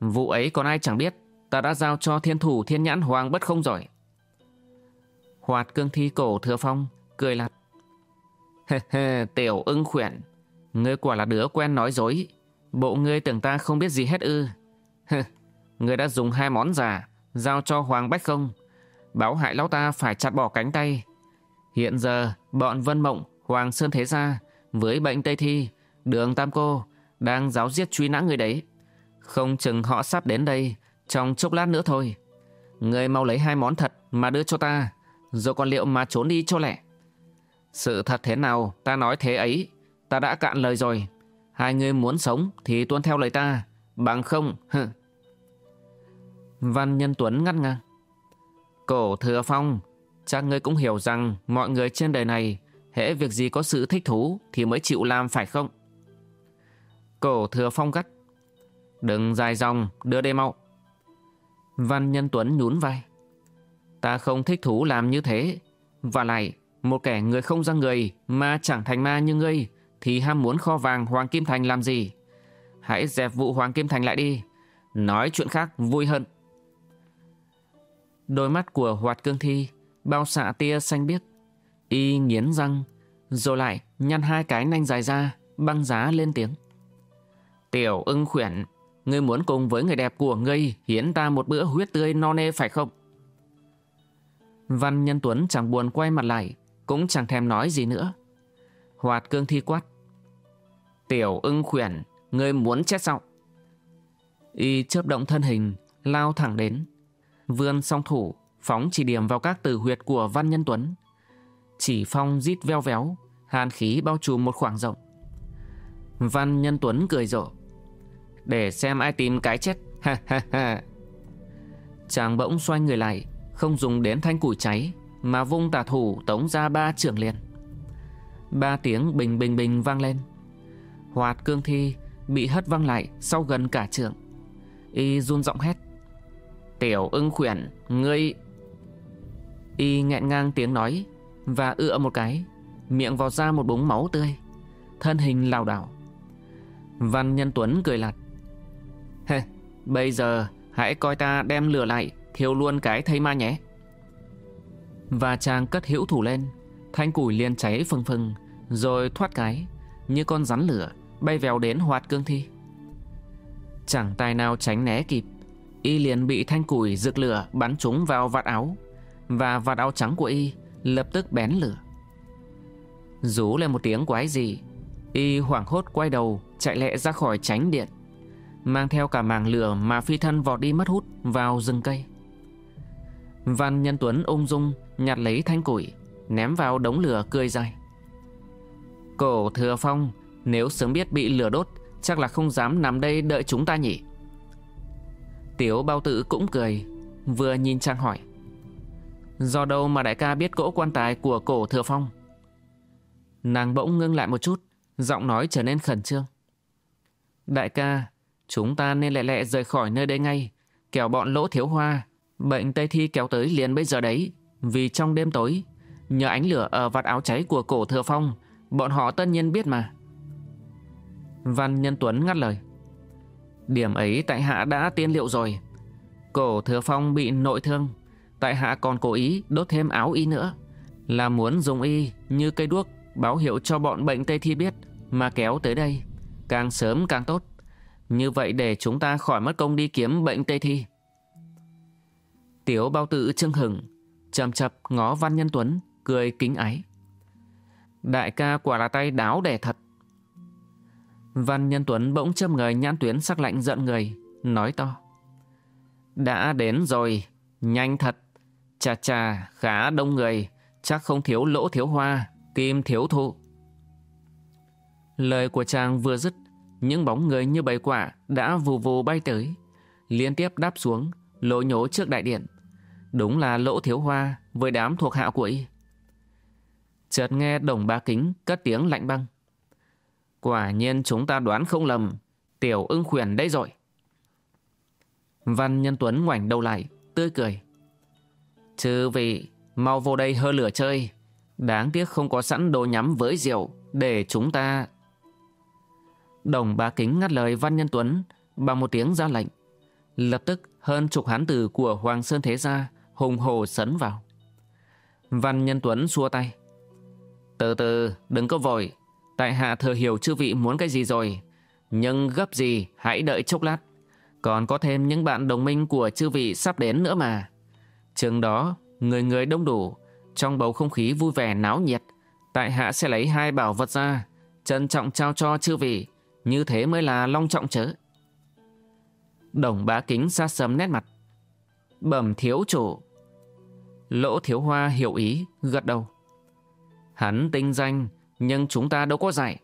Vụ ấy còn ai chẳng biết. Ta đã giao cho thiên thủ thiên nhãn hoàng bất không giỏi. Hoạt cương thi cổ thừa phong cười lặt. Hê hê tiểu ưng khuyển. Ngươi quả là đứa quen nói dối. Bộ ngươi tưởng ta không biết gì hết ư. Hê, ngươi đã dùng hai món giả giao cho hoàng bách không. Báo hại lão ta phải chặt bỏ cánh tay Hiện giờ, bọn Vân Mộng, Hoàng Sơn Thế Gia với bệnh Tây Thi, đường Tam Cô đang giáo giết truy nã người đấy. Không chừng họ sắp đến đây trong chốc lát nữa thôi. Người mau lấy hai món thật mà đưa cho ta, rồi còn liệu mà trốn đi cho lẹ. Sự thật thế nào, ta nói thế ấy, ta đã cạn lời rồi. Hai người muốn sống thì tuân theo lời ta, bằng không, hừ. Văn Nhân Tuấn ngắt ngang. Cổ Thừa Phong Chắc ngươi cũng hiểu rằng mọi người trên đời này hễ việc gì có sự thích thú thì mới chịu làm phải không? Cổ thừa phong gắt. Đừng dài dòng, đưa đây mau. Văn Nhân Tuấn nhún vai. Ta không thích thú làm như thế. Và lại, một kẻ người không ra người mà chẳng thành ma như ngươi thì ham muốn kho vàng Hoàng Kim Thành làm gì? Hãy dẹp vụ Hoàng Kim Thành lại đi. Nói chuyện khác vui hơn. Đôi mắt của Hoạt Cương Thi bao xạ tia xanh biếc. Y nghiến răng, rồi lại nhăn hai cái nanh dài ra, băng giá lên tiếng. Tiểu ưng khuyển, ngươi muốn cùng với người đẹp của ngươi hiến ta một bữa huyết tươi no nê phải không? Văn Nhân Tuấn chẳng buồn quay mặt lại, cũng chẳng thèm nói gì nữa. Hoạt cương thi quát. Tiểu ưng khuyển, ngươi muốn chết sao? Y chớp động thân hình, lao thẳng đến. Vươn song thủ, phóng chỉ điểm vào các tử huyệt của Văn Nhân Tuấn. Chỉ phong rít veo véo, hàn khí bao trùm một khoảng rộng. Văn Nhân Tuấn cười rộ. Để xem ai tìm cái chết, ha ha ha. Chàng bỗng xoay người lại, không dùng đến thanh củi cháy, mà vung tà thủ tống ra ba trưởng liền. Ba tiếng bình bình bình vang lên. Hoạt cương thi bị hất văng lại sau gần cả trường. Y run giọng hét. Tiểu ưng khuyển, ngươi Y nghẹn ngang tiếng nói Và ựa một cái Miệng vọt ra một búng máu tươi. Thân hình lảo đảo. Văn Nhân Tuấn cười lặt Hê, bây giờ hãy coi ta đem lửa lại Thiêu luôn cái thây ma nhé. Và chàng cất hữu thủ lên Thanh củi liền cháy phừng phừng Rồi thoát cái Như con rắn lửa Bay vèo đến hoạt cương thi. Chẳng tài nào tránh né kịp Y liền bị thanh củi rực lửa bắn trúng vào vạt áo. Và vạt áo trắng của Y lập tức bén lửa. Rú lên một tiếng quái gì, Y hoảng hốt quay đầu Chạy lẹ ra khỏi tránh điện, Mang theo cả màng lửa mà phi thân vọt đi mất hút Vào rừng cây. Văn Nhân Tuấn ung dung Nhặt lấy thanh củi, Ném vào đống lửa cười dài. Cổ thừa phong, Nếu sớm biết bị lửa đốt, Chắc là không dám nằm đây đợi chúng ta nhỉ. Tiểu bao tự cũng cười, Vừa nhìn Trang hỏi. Do đâu mà đại ca biết cỗ quan tài của cổ thừa phong? Nàng bỗng ngưng lại một chút, Giọng nói trở nên khẩn trương. Đại ca, Chúng ta nên lẹ lẹ rời khỏi nơi đây ngay, Kẻo bọn lỗ thiếu hoa, Bệnh Tây Thi kéo tới liền bây giờ đấy. Vì trong đêm tối, Nhờ ánh lửa ở vạt áo cháy của cổ thừa phong, Bọn họ tất nhiên biết mà. Văn Nhân Tuấn ngắt lời. Điểm ấy tại hạ đã tiên liệu rồi. Cổ thừa phong bị nội thương. Tại hạ còn cố ý đốt thêm áo y nữa. Là muốn dùng y như cây đuốc Báo hiệu cho bọn bệnh Tây Thi biết Mà kéo tới đây. Càng sớm càng tốt. Như vậy để chúng ta khỏi mất công đi kiếm bệnh Tây Thi. Tiểu bao tự trưng hừng chầm chập ngó Văn Nhân Tuấn, Cười kính ái. Đại ca quả là tay đáo đẻ thật. Văn Nhân Tuấn bỗng châm người nhãn tuyến sắc lạnh giận người, Nói to. Đã đến rồi, Nhanh thật. Chà chà khá đông người. Chắc không thiếu lỗ, thiếu hoa, Kim, thiếu thụ. Lời của chàng vừa dứt, Những bóng người như bầy quả Đã vù vù bay tới, Liên tiếp đáp xuống, Lỗ nhố trước đại điện. Đúng là lỗ, thiếu hoa Với đám thuộc hạ của y. Chợt nghe đồng ba kính Cất tiếng lạnh băng. Quả nhiên chúng ta đoán không lầm, Tiểu ưng khuyển đây rồi. Văn Nhân Tuấn ngoảnh đầu lại, Tươi cười. Chư vị Mau vô đây hơ lửa chơi, Đáng tiếc không có sẵn đồ nhắm với rượu Để chúng ta. Đồng bá kính ngắt lời Văn Nhân Tuấn Bằng một tiếng ra lệnh. Lập tức hơn chục hán tử của Hoàng Sơn Thế Gia Hùng hồ sấn vào. Văn Nhân Tuấn xua tay. Từ từ, đừng có vội. Tại hạ thừa hiểu chư vị muốn cái gì rồi. Nhưng gấp gì, hãy đợi chốc lát. Còn có thêm những bạn đồng minh của chư vị sắp đến nữa mà trường đó Người người đông đủ Trong bầu không khí vui vẻ náo nhiệt Tại hạ sẽ lấy hai bảo vật ra Trân trọng trao cho chư vị Như thế mới là long trọng chớ. Đồng bá kính xa sầm nét mặt. Bẩm thiếu chủ. Lỗ thiếu hoa hiểu ý Gật đầu. Hắn tinh danh nhưng chúng ta đâu có dạy.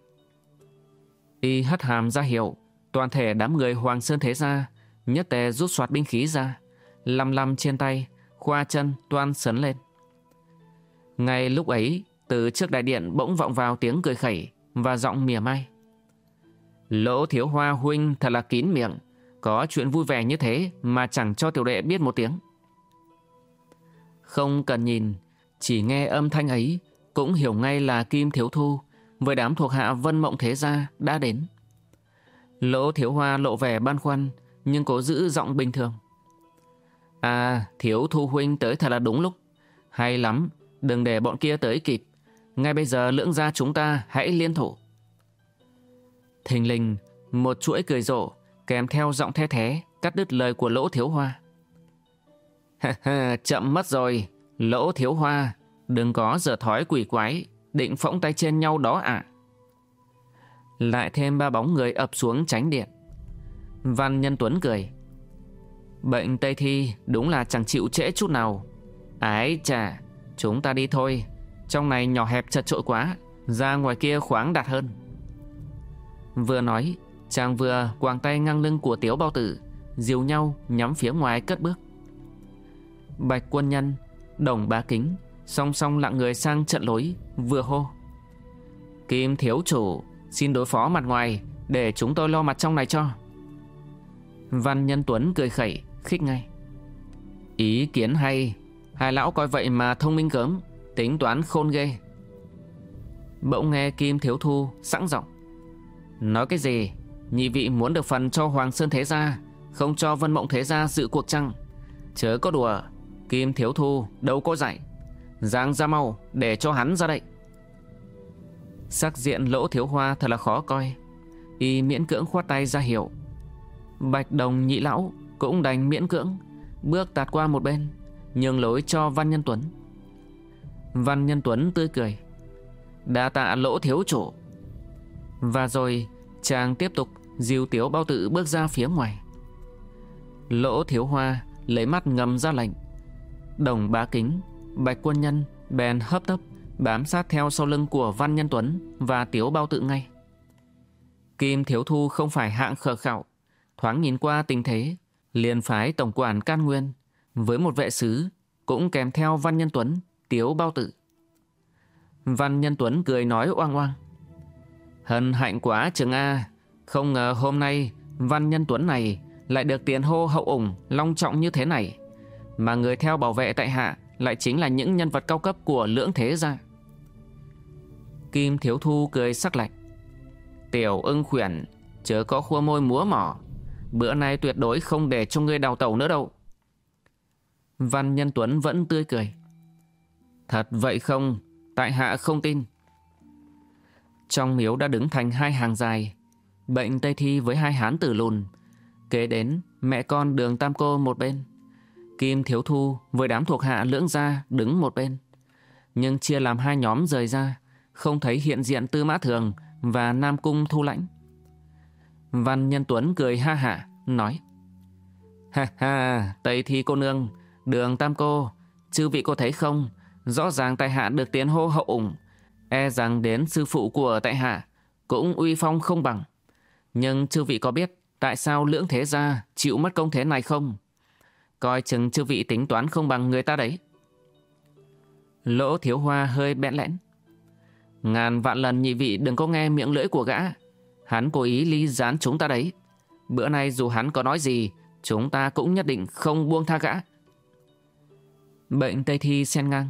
Y hất hàm ra hiệu, toàn thể đám người Hoàng Sơn Thế Gia nhất tề rút soạt binh khí ra, lăm lăm trên tay, khoa chân toan sấn lên. Ngay lúc ấy, từ trước đại điện bỗng vọng vào tiếng cười khẩy và giọng mỉa mai. Lỗ thiếu hoa huynh thật là kín miệng, có chuyện vui vẻ như thế mà chẳng cho tiểu đệ biết một tiếng. Không cần nhìn, chỉ nghe âm thanh ấy cũng hiểu ngay là Kim Thiếu Thu với đám thuộc hạ Vân Mộng Thế Gia đã đến. Lỗ Thiếu Hoa lộ vẻ băn khoăn nhưng cố giữ giọng bình thường. À, Thiếu Thu Huynh tới thật là đúng lúc. Hay lắm, đừng để bọn kia tới kịp. Ngay bây giờ lưỡng gia chúng ta hãy liên thủ. Thình lình, một chuỗi cười rộ kèm theo giọng the thế cắt đứt lời của Lỗ Thiếu Hoa. Chậm mất rồi, Lỗ Thiếu Hoa, Đừng có dở thói quỷ quái Định phỗng tay trên nhau đó ạ Lại thêm ba bóng người ập xuống tránh điện Văn Nhân Tuấn cười Bệnh Tây Thi đúng là chẳng chịu trễ chút nào. Ái chà, Chúng ta đi thôi. Trong này nhỏ hẹp chật trội quá, Ra ngoài kia khoáng đạt hơn. Vừa nói, Chàng vừa quàng tay ngang lưng của tiếu bao tử Diều nhau nhắm phía ngoài cất bước. Bạch quân nhân, Đồng bá kính, Song song lặng người sang trận lối, Vừa hô. Kim thiếu chủ, Xin đối phó mặt ngoài, Để chúng tôi lo mặt trong này cho. Văn Nhân Tuấn cười khẩy Khích ngay. Ý kiến hay. Hai lão coi vậy mà thông minh gớm, Tính toán khôn ghê. Bỗng nghe Kim Thiếu Thu sẵn giọng. Nói cái gì? Nhị vị muốn được phần cho Hoàng Sơn Thế Gia, Không cho Vân Mộng Thế Gia dự cuộc chăng? Chớ có đùa, Kim Thiếu Thu đâu có dạy. Giang ra mau, để cho hắn ra đây. Sắc diện lỗ thiếu hoa thật là khó coi. Y miễn cưỡng khoát tay ra hiệu. Bạch đồng nhị lão cũng đành miễn cưỡng, Bước tạt qua một bên, Nhường lối cho Văn Nhân Tuấn. Văn Nhân Tuấn tươi cười, Đa tạ lỗ thiếu chủ. Và rồi, chàng tiếp tục Diêu tiếu bao tự bước ra phía ngoài. Lỗ thiếu hoa Lấy mắt ngầm ra lệnh, Đồng bá kính, Bạch quân nhân bèn hấp tấp Bám sát theo sau lưng của Văn Nhân Tuấn Và tiếu bao tự ngay. Kim Thiếu Thu không phải hạng khờ khạo, Thoáng nhìn qua tình thế liền phái tổng quản can nguyên Với một vệ sứ Cũng kèm theo Văn Nhân Tuấn, Tiếu bao tự Văn Nhân Tuấn cười nói oang oang. Hân hạnh quá, trường A. Không ngờ hôm nay Văn Nhân Tuấn này Lại được tiền hô hậu ủng, Long trọng như thế này. Mà người theo bảo vệ tại hạ Lại chính là những nhân vật cao cấp của lưỡng thế gia. Kim Thiếu Thu cười sắc lạnh. Tiểu ưng khuyển, Chớ có khua môi múa mỏ. Bữa nay tuyệt đối không để cho ngươi đào tẩu nữa đâu. Văn Nhân Tuấn vẫn tươi cười. Thật vậy không? Tại hạ không tin. Trong miếu đã đứng thành hai hàng dài, Bệnh Tây Thi với hai hán tử lùn. Kế đến, mẹ con đường Tam Cô một bên. Kim Thiếu Thu với đám thuộc hạ lưỡng gia đứng một bên. Nhưng chia làm hai nhóm rời ra, Không thấy hiện diện Tư Mã Thường và Nam Cung Thu Lãnh. Văn Nhân Tuấn cười ha hả, Nói, Ha ha, Tây Thi cô nương, Đường Tam Cô, Chư vị cô thấy không? Rõ ràng tại hạ được tiến hô hậu ủng E rằng đến sư phụ của tại hạ Cũng uy phong không bằng. Nhưng chư vị có biết Tại sao lưỡng thế gia chịu mất công thế này không? Coi chừng chư vị tính toán không bằng người ta đấy. Lỗ thiếu hoa hơi bẽn lẽn, Ngàn vạn lần nhị vị đừng có nghe miệng lưỡi của gã. Hắn cố ý ly gián chúng ta đấy Bữa nay dù hắn có nói gì Chúng ta cũng nhất định không buông tha gã Bệnh Tây Thi xen ngang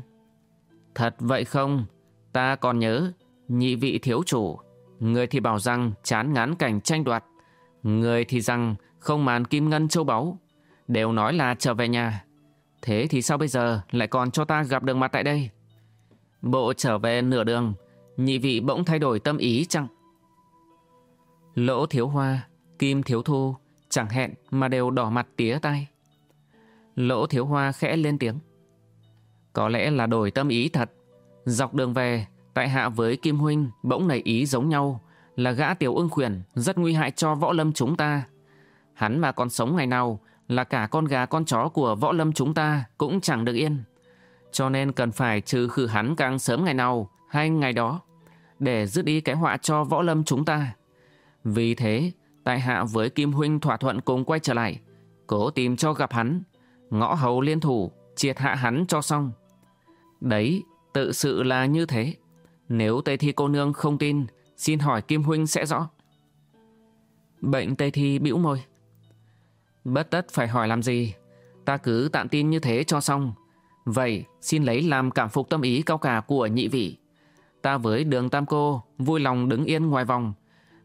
Thật vậy không? Ta còn nhớ, nhị vị thiếu chủ, người thì bảo rằng chán ngán cảnh tranh đoạt, người thì rằng không màn kim ngân châu báu, đều nói là trở về nhà. Thế thì sao bây giờ lại còn cho ta gặp đường mặt tại đây? Bộ trở về nửa đường, nhị vị bỗng thay đổi tâm ý chăng? Lỗ thiếu hoa, kim thiếu thu, chẳng hẹn mà đều đỏ mặt tía tay. Lỗ thiếu hoa khẽ lên tiếng. Có lẽ là đổi tâm ý thật. Dọc đường về, tại hạ với Kim Huynh bỗng nảy ý giống nhau là gã tiểu ưng khuyển rất nguy hại cho võ lâm chúng ta. Hắn mà còn sống ngày nào là cả con gà con chó của võ lâm chúng ta cũng chẳng được yên. Cho nên cần phải trừ khử hắn càng sớm ngày nào hay ngày đó để dứt đi cái họa cho võ lâm chúng ta. Vì thế, tại hạ với Kim Huynh thỏa thuận cùng quay trở lại, cố tìm cho gặp hắn, ngõ hầu liên thủ, triệt hạ hắn cho xong. Đấy, tự sự là như thế. Nếu Tây Thi cô nương không tin, xin hỏi Kim Huynh sẽ rõ. Bệnh Tây Thi bĩu môi. Bất tất phải hỏi làm gì, ta cứ tạm tin như thế cho xong. Vậy, xin lấy làm cảm phục tâm ý cao cả của nhị vị. Ta với đường Tam Cô vui lòng đứng yên ngoài vòng,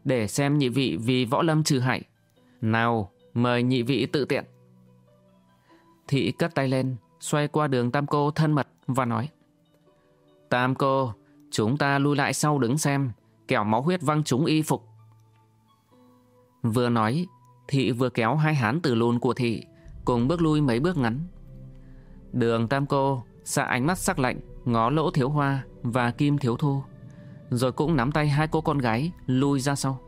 để xem nhị vị vì võ lâm trừ hại. Nào, mời nhị vị tự tiện. Thị cất tay lên, xoay qua đường Tam Cô thân mật và nói Tam cô, chúng ta lui lại sau đứng xem, kẻo máu huyết văng chúng y phục. Vừa nói, thị vừa kéo hai hán từ lùn của thị, cùng bước lui mấy bước ngắn. Đường Tam cô xạ ánh mắt sắc lạnh, ngó lỗ thiếu hoa và kim thiếu thu, rồi cũng nắm tay hai cô con gái lui ra sau.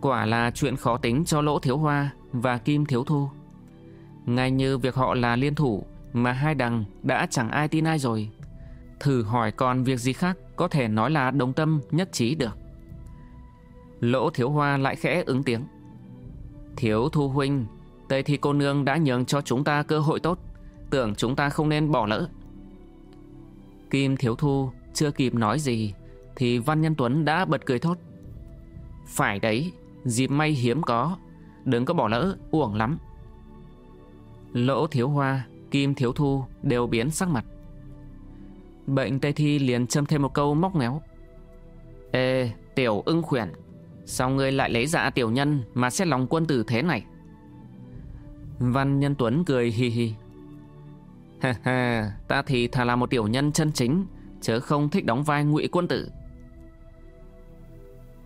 Quả là chuyện khó tính cho lỗ thiếu hoa và kim thiếu thu. Ngay như việc họ là liên thủ mà hai đằng đã chẳng ai tin ai rồi. Thử hỏi còn việc gì khác có thể nói là đồng tâm nhất trí được. Lỗ thiếu hoa lại khẽ ứng tiếng. Thiếu thu huynh, Tây thì cô nương đã nhường cho chúng ta cơ hội tốt, tưởng chúng ta không nên bỏ lỡ. Kim thiếu thu chưa kịp nói gì, thì Văn Nhân Tuấn đã bật cười thốt. Phải đấy, dịp may hiếm có, đừng có bỏ lỡ, uổng lắm. Lỗ thiếu hoa, kim thiếu thu đều biến sắc mặt. Bệnh Tây Thi liền châm thêm một câu móc méo. Ê, tiểu ưng khuyển, sao ngươi lại lấy dạ tiểu nhân mà xét lòng quân tử thế này? Văn Nhân Tuấn cười hi hi. Ha ha, ta thì thà là một tiểu nhân chân chính, chớ không thích đóng vai ngụy quân tử.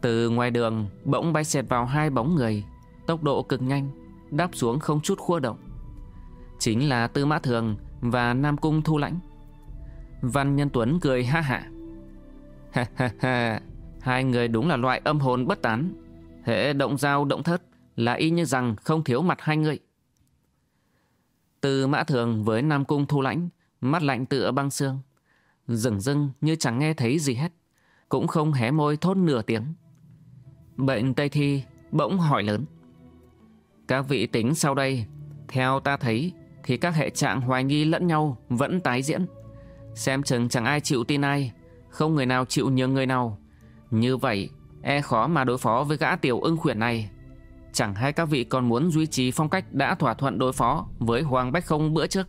Từ ngoài đường bỗng bay xẹt vào hai bóng người, tốc độ cực nhanh, đáp xuống không chút khua động. Chính là Tư Mã Thường và Nam Cung Thu Lãnh. Văn Nhân Tuấn cười ha hạ. Ha ha ha, hai người đúng là loại âm hồn bất tán. Hệ động dao động thất là y như rằng không thiếu mặt hai người. Từ Mã Thường với Nam Cung Thu Lãnh, mắt lạnh tựa băng xương. Rừng rưng như chẳng nghe thấy gì hết, cũng không hé môi thốt nửa tiếng. Bệnh Tây Thi bỗng hỏi lớn. Các vị tính sau đây, theo ta thấy thì các hệ trạng hoài nghi lẫn nhau vẫn tái diễn. Xem chừng chẳng ai chịu tin ai, không người nào chịu nhường người nào. Như vậy, e khó mà đối phó với gã tiểu ưng khuyển này. Chẳng hay các vị còn muốn duy trì phong cách đã thỏa thuận đối phó với Hoàng Bách Không bữa trước,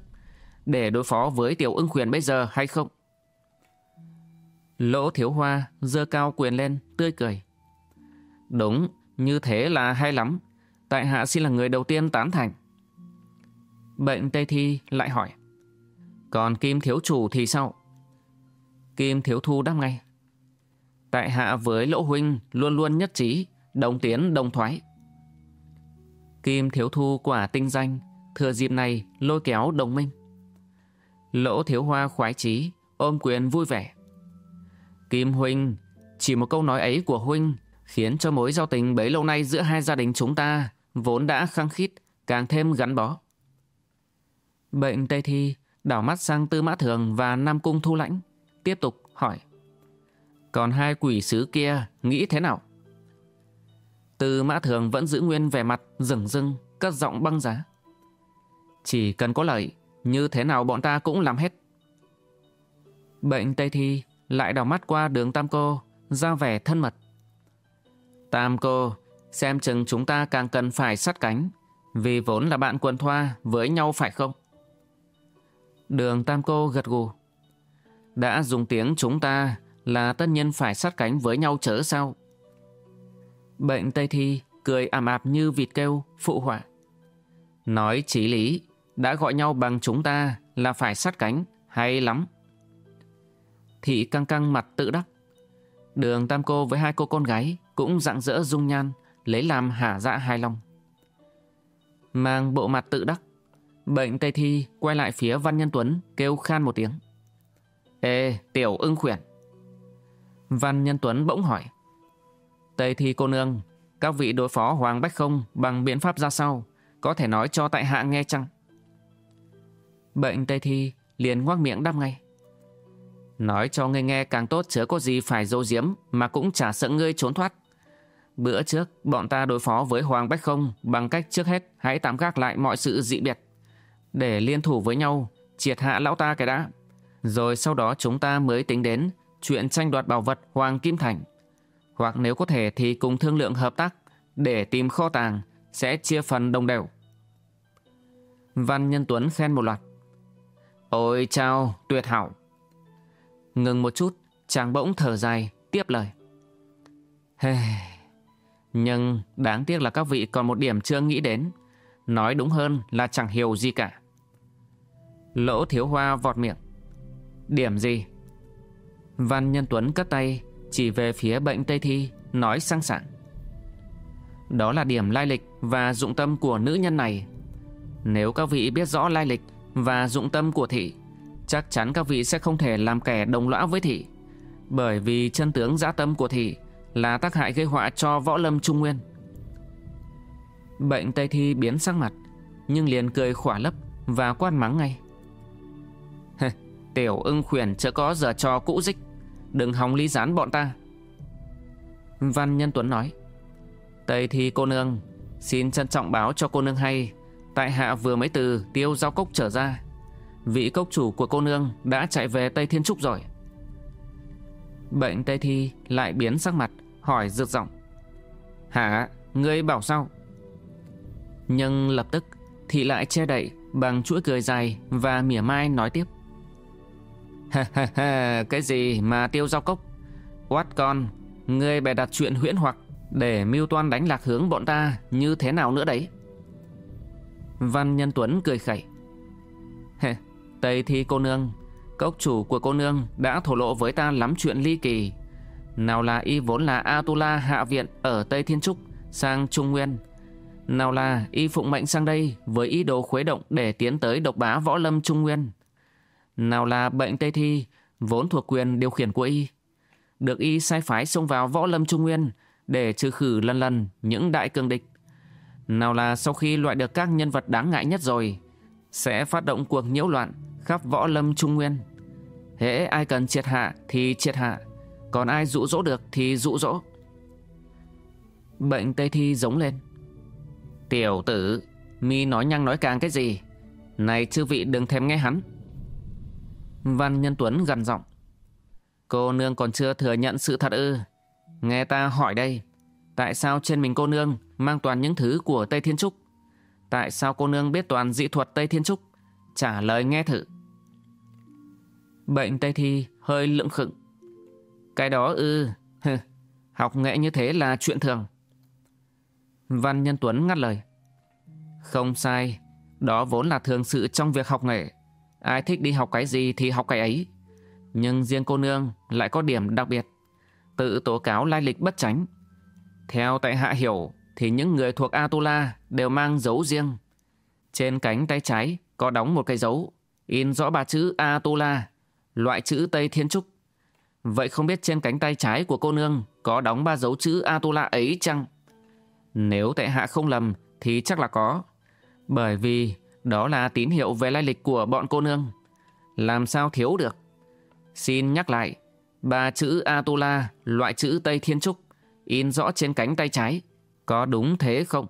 để đối phó với tiểu ưng khuyển bây giờ hay không? Lỗ thiếu hoa dơ cao quyền lên, tươi cười. Đúng, như thế là hay lắm. Tại hạ xin là người đầu tiên tán thành. Bệnh Tây Thi lại hỏi. Còn Kim Thiếu Chủ thì sao? Kim Thiếu Thu đáp ngay. Tại hạ với Lỗ Huynh luôn luôn nhất trí, đồng tiến đồng thoái. Kim Thiếu Thu quả tinh danh, thừa dịp này lôi kéo đồng minh. Lỗ Thiếu Hoa khoái chí ôm quyền vui vẻ. Kim Huynh, chỉ một câu nói ấy của Huynh khiến cho mối giao tình bấy lâu nay giữa hai gia đình chúng ta vốn đã khăng khít, càng thêm gắn bó. Bệnh Tây Thi đảo mắt sang Tư Mã Thường và Nam Cung Thu Lãnh, tiếp tục hỏi. Còn hai quỷ sứ kia nghĩ thế nào? Tư Mã Thường vẫn giữ nguyên vẻ mặt rừng rưng, cất giọng băng giá. Chỉ cần có lợi, như thế nào bọn ta cũng làm hết. Bệnh Tây Thi lại đảo mắt qua đường Tam Cô, ra vẻ thân mật. Tam Cô, xem chừng chúng ta càng cần phải sát cánh, vì vốn là bạn quần thoa với nhau phải không? Đường Tam Cô gật gù. Đã dùng tiếng chúng ta là tất nhiên phải sát cánh với nhau chớ sao? Bệnh Tây Thi cười ảm ạp như vịt kêu, phụ họa. Nói chí lý, đã gọi nhau bằng chúng ta là phải sát cánh, hay lắm. Thị căng căng mặt tự đắc. Đường Tam Cô với hai cô con gái cũng rạng rỡ dung nhan, lấy làm hả dạ hài lòng. Mang bộ mặt tự đắc, bệnh Tây Thi quay lại phía Văn Nhân Tuấn kêu khan một tiếng. Ê, tiểu ưng khuyển. Văn Nhân Tuấn bỗng hỏi. Tây Thi cô nương, các vị đối phó Hoàng Bách Không bằng biện pháp ra sao? Có thể nói cho tại hạ nghe chăng? Bệnh Tây Thi liền ngoác miệng đáp ngay. Nói cho ngươi nghe càng tốt chớ có gì phải dâu diếm mà cũng chả sợ ngươi trốn thoát. Bữa trước, bọn ta đối phó với Hoàng Bách Không bằng cách trước hết hãy tạm gác lại mọi sự dị biệt. Để liên thủ với nhau, triệt hạ lão ta cái đã. Rồi sau đó chúng ta mới tính đến chuyện tranh đoạt bảo vật Hoàng Kim Thành. Hoặc nếu có thể thì cùng thương lượng hợp tác để tìm kho tàng sẽ chia phần đồng đều. Văn Nhân Tuấn khen một loạt. Ôi chao, tuyệt hảo. Ngừng một chút, chàng bỗng thở dài, tiếp lời. Hey, nhưng đáng tiếc là các vị còn một điểm chưa nghĩ đến. Nói đúng hơn là chẳng hiểu gì cả. Lỗ thiếu hoa vọt miệng. Điểm gì? Văn Nhân Tuấn cất tay, chỉ về phía bệnh Tây Thi, nói sang sảng. Đó là điểm lai lịch và dụng tâm của nữ nhân này. Nếu các vị biết rõ lai lịch và dụng tâm của thị, chắc chắn các vị sẽ không thể làm kẻ đồng lõa với thị. Bởi vì chân tướng giã tâm của thị là tác hại gây họa cho võ lâm trung nguyên. Bệnh Tây Thi biến sắc mặt, nhưng liền cười khỏa lấp và quan mắng ngay. Tiểu ưng khuyển chớ có giờ cho cũ dích, đừng hòng lý gián bọn ta. Văn Nhân Tuấn nói, Tây Thi cô nương, xin trân trọng báo cho cô nương hay, tại hạ vừa mới từ tiêu giao cốc trở ra. Vị cốc chủ của cô nương đã chạy về Tây Thiên Trúc rồi. Bệnh Tây Thi lại biến sắc mặt, hỏi rượt giọng. Hả, ngươi bảo sao? Nhưng lập tức thị lại che đậy bằng chuỗi cười dài và mỉa mai nói tiếp. Ha ha ha, cái gì mà tiêu giao cốc? Oát con, ngươi bè đặt chuyện huyễn hoặc để mưu toan đánh lạc hướng bọn ta như thế nào nữa đấy? Văn Nhân Tuấn cười khẩy. Tây Thi cô nương, cốc chủ của cô nương đã thổ lộ với ta lắm chuyện ly kỳ. Nào là y vốn là Atula hạ viện ở Tây Thiên Trúc sang Trung Nguyên. Nào là y phụng mệnh sang đây với ý đồ khuấy động để tiến tới độc bá võ lâm trung nguyên. Nào là bệnh Tây Thi vốn thuộc quyền điều khiển của y. Được y sai phái xông vào võ lâm trung nguyên để trừ khử lần lần những đại cường địch. Nào là sau khi loại được các nhân vật đáng ngại nhất rồi, sẽ phát động cuộc nhiễu loạn khắp võ lâm trung nguyên. Hễ ai cần triệt hạ thì triệt hạ, còn ai dụ dỗ được thì dụ dỗ. Bệnh Tây Thi giống lên. Tiểu tử, mi nói nhăng nói càng cái gì? Này chư vị đừng thèm nghe hắn. Văn Nhân Tuấn gần giọng. Cô nương còn chưa thừa nhận sự thật ư? Nghe ta hỏi đây, tại sao trên mình cô nương mang toàn những thứ của Tây Thiên Trúc? Tại sao cô nương biết toàn dị thuật Tây Thiên Trúc? Trả lời nghe thử. Bệnh Tây Thi hơi lưỡng khựng. Cái đó ư, học nghệ như thế là chuyện thường. Văn Nhân Tuấn ngắt lời. Không sai, đó vốn là thường sự trong việc học nghệ. Ai thích đi học cái gì thì học cái ấy. Nhưng riêng cô nương lại có điểm đặc biệt. Tự tố cáo lai lịch bất tránh. Theo tại hạ hiểu thì những người thuộc Atula đều mang dấu riêng. Trên cánh tay trái có đóng một cái dấu, in rõ ba chữ Atula, loại chữ Tây Thiên Trúc. Vậy không biết trên cánh tay trái của cô nương có đóng ba dấu chữ Atula ấy chăng? Nếu tệ hạ không lầm thì chắc là có. Bởi vì đó là tín hiệu về lai lịch của bọn cô nương. Làm sao thiếu được? Xin nhắc lại, ba chữ Atula, loại chữ Tây Thiên Trúc, in rõ trên cánh tay trái. Có đúng thế không?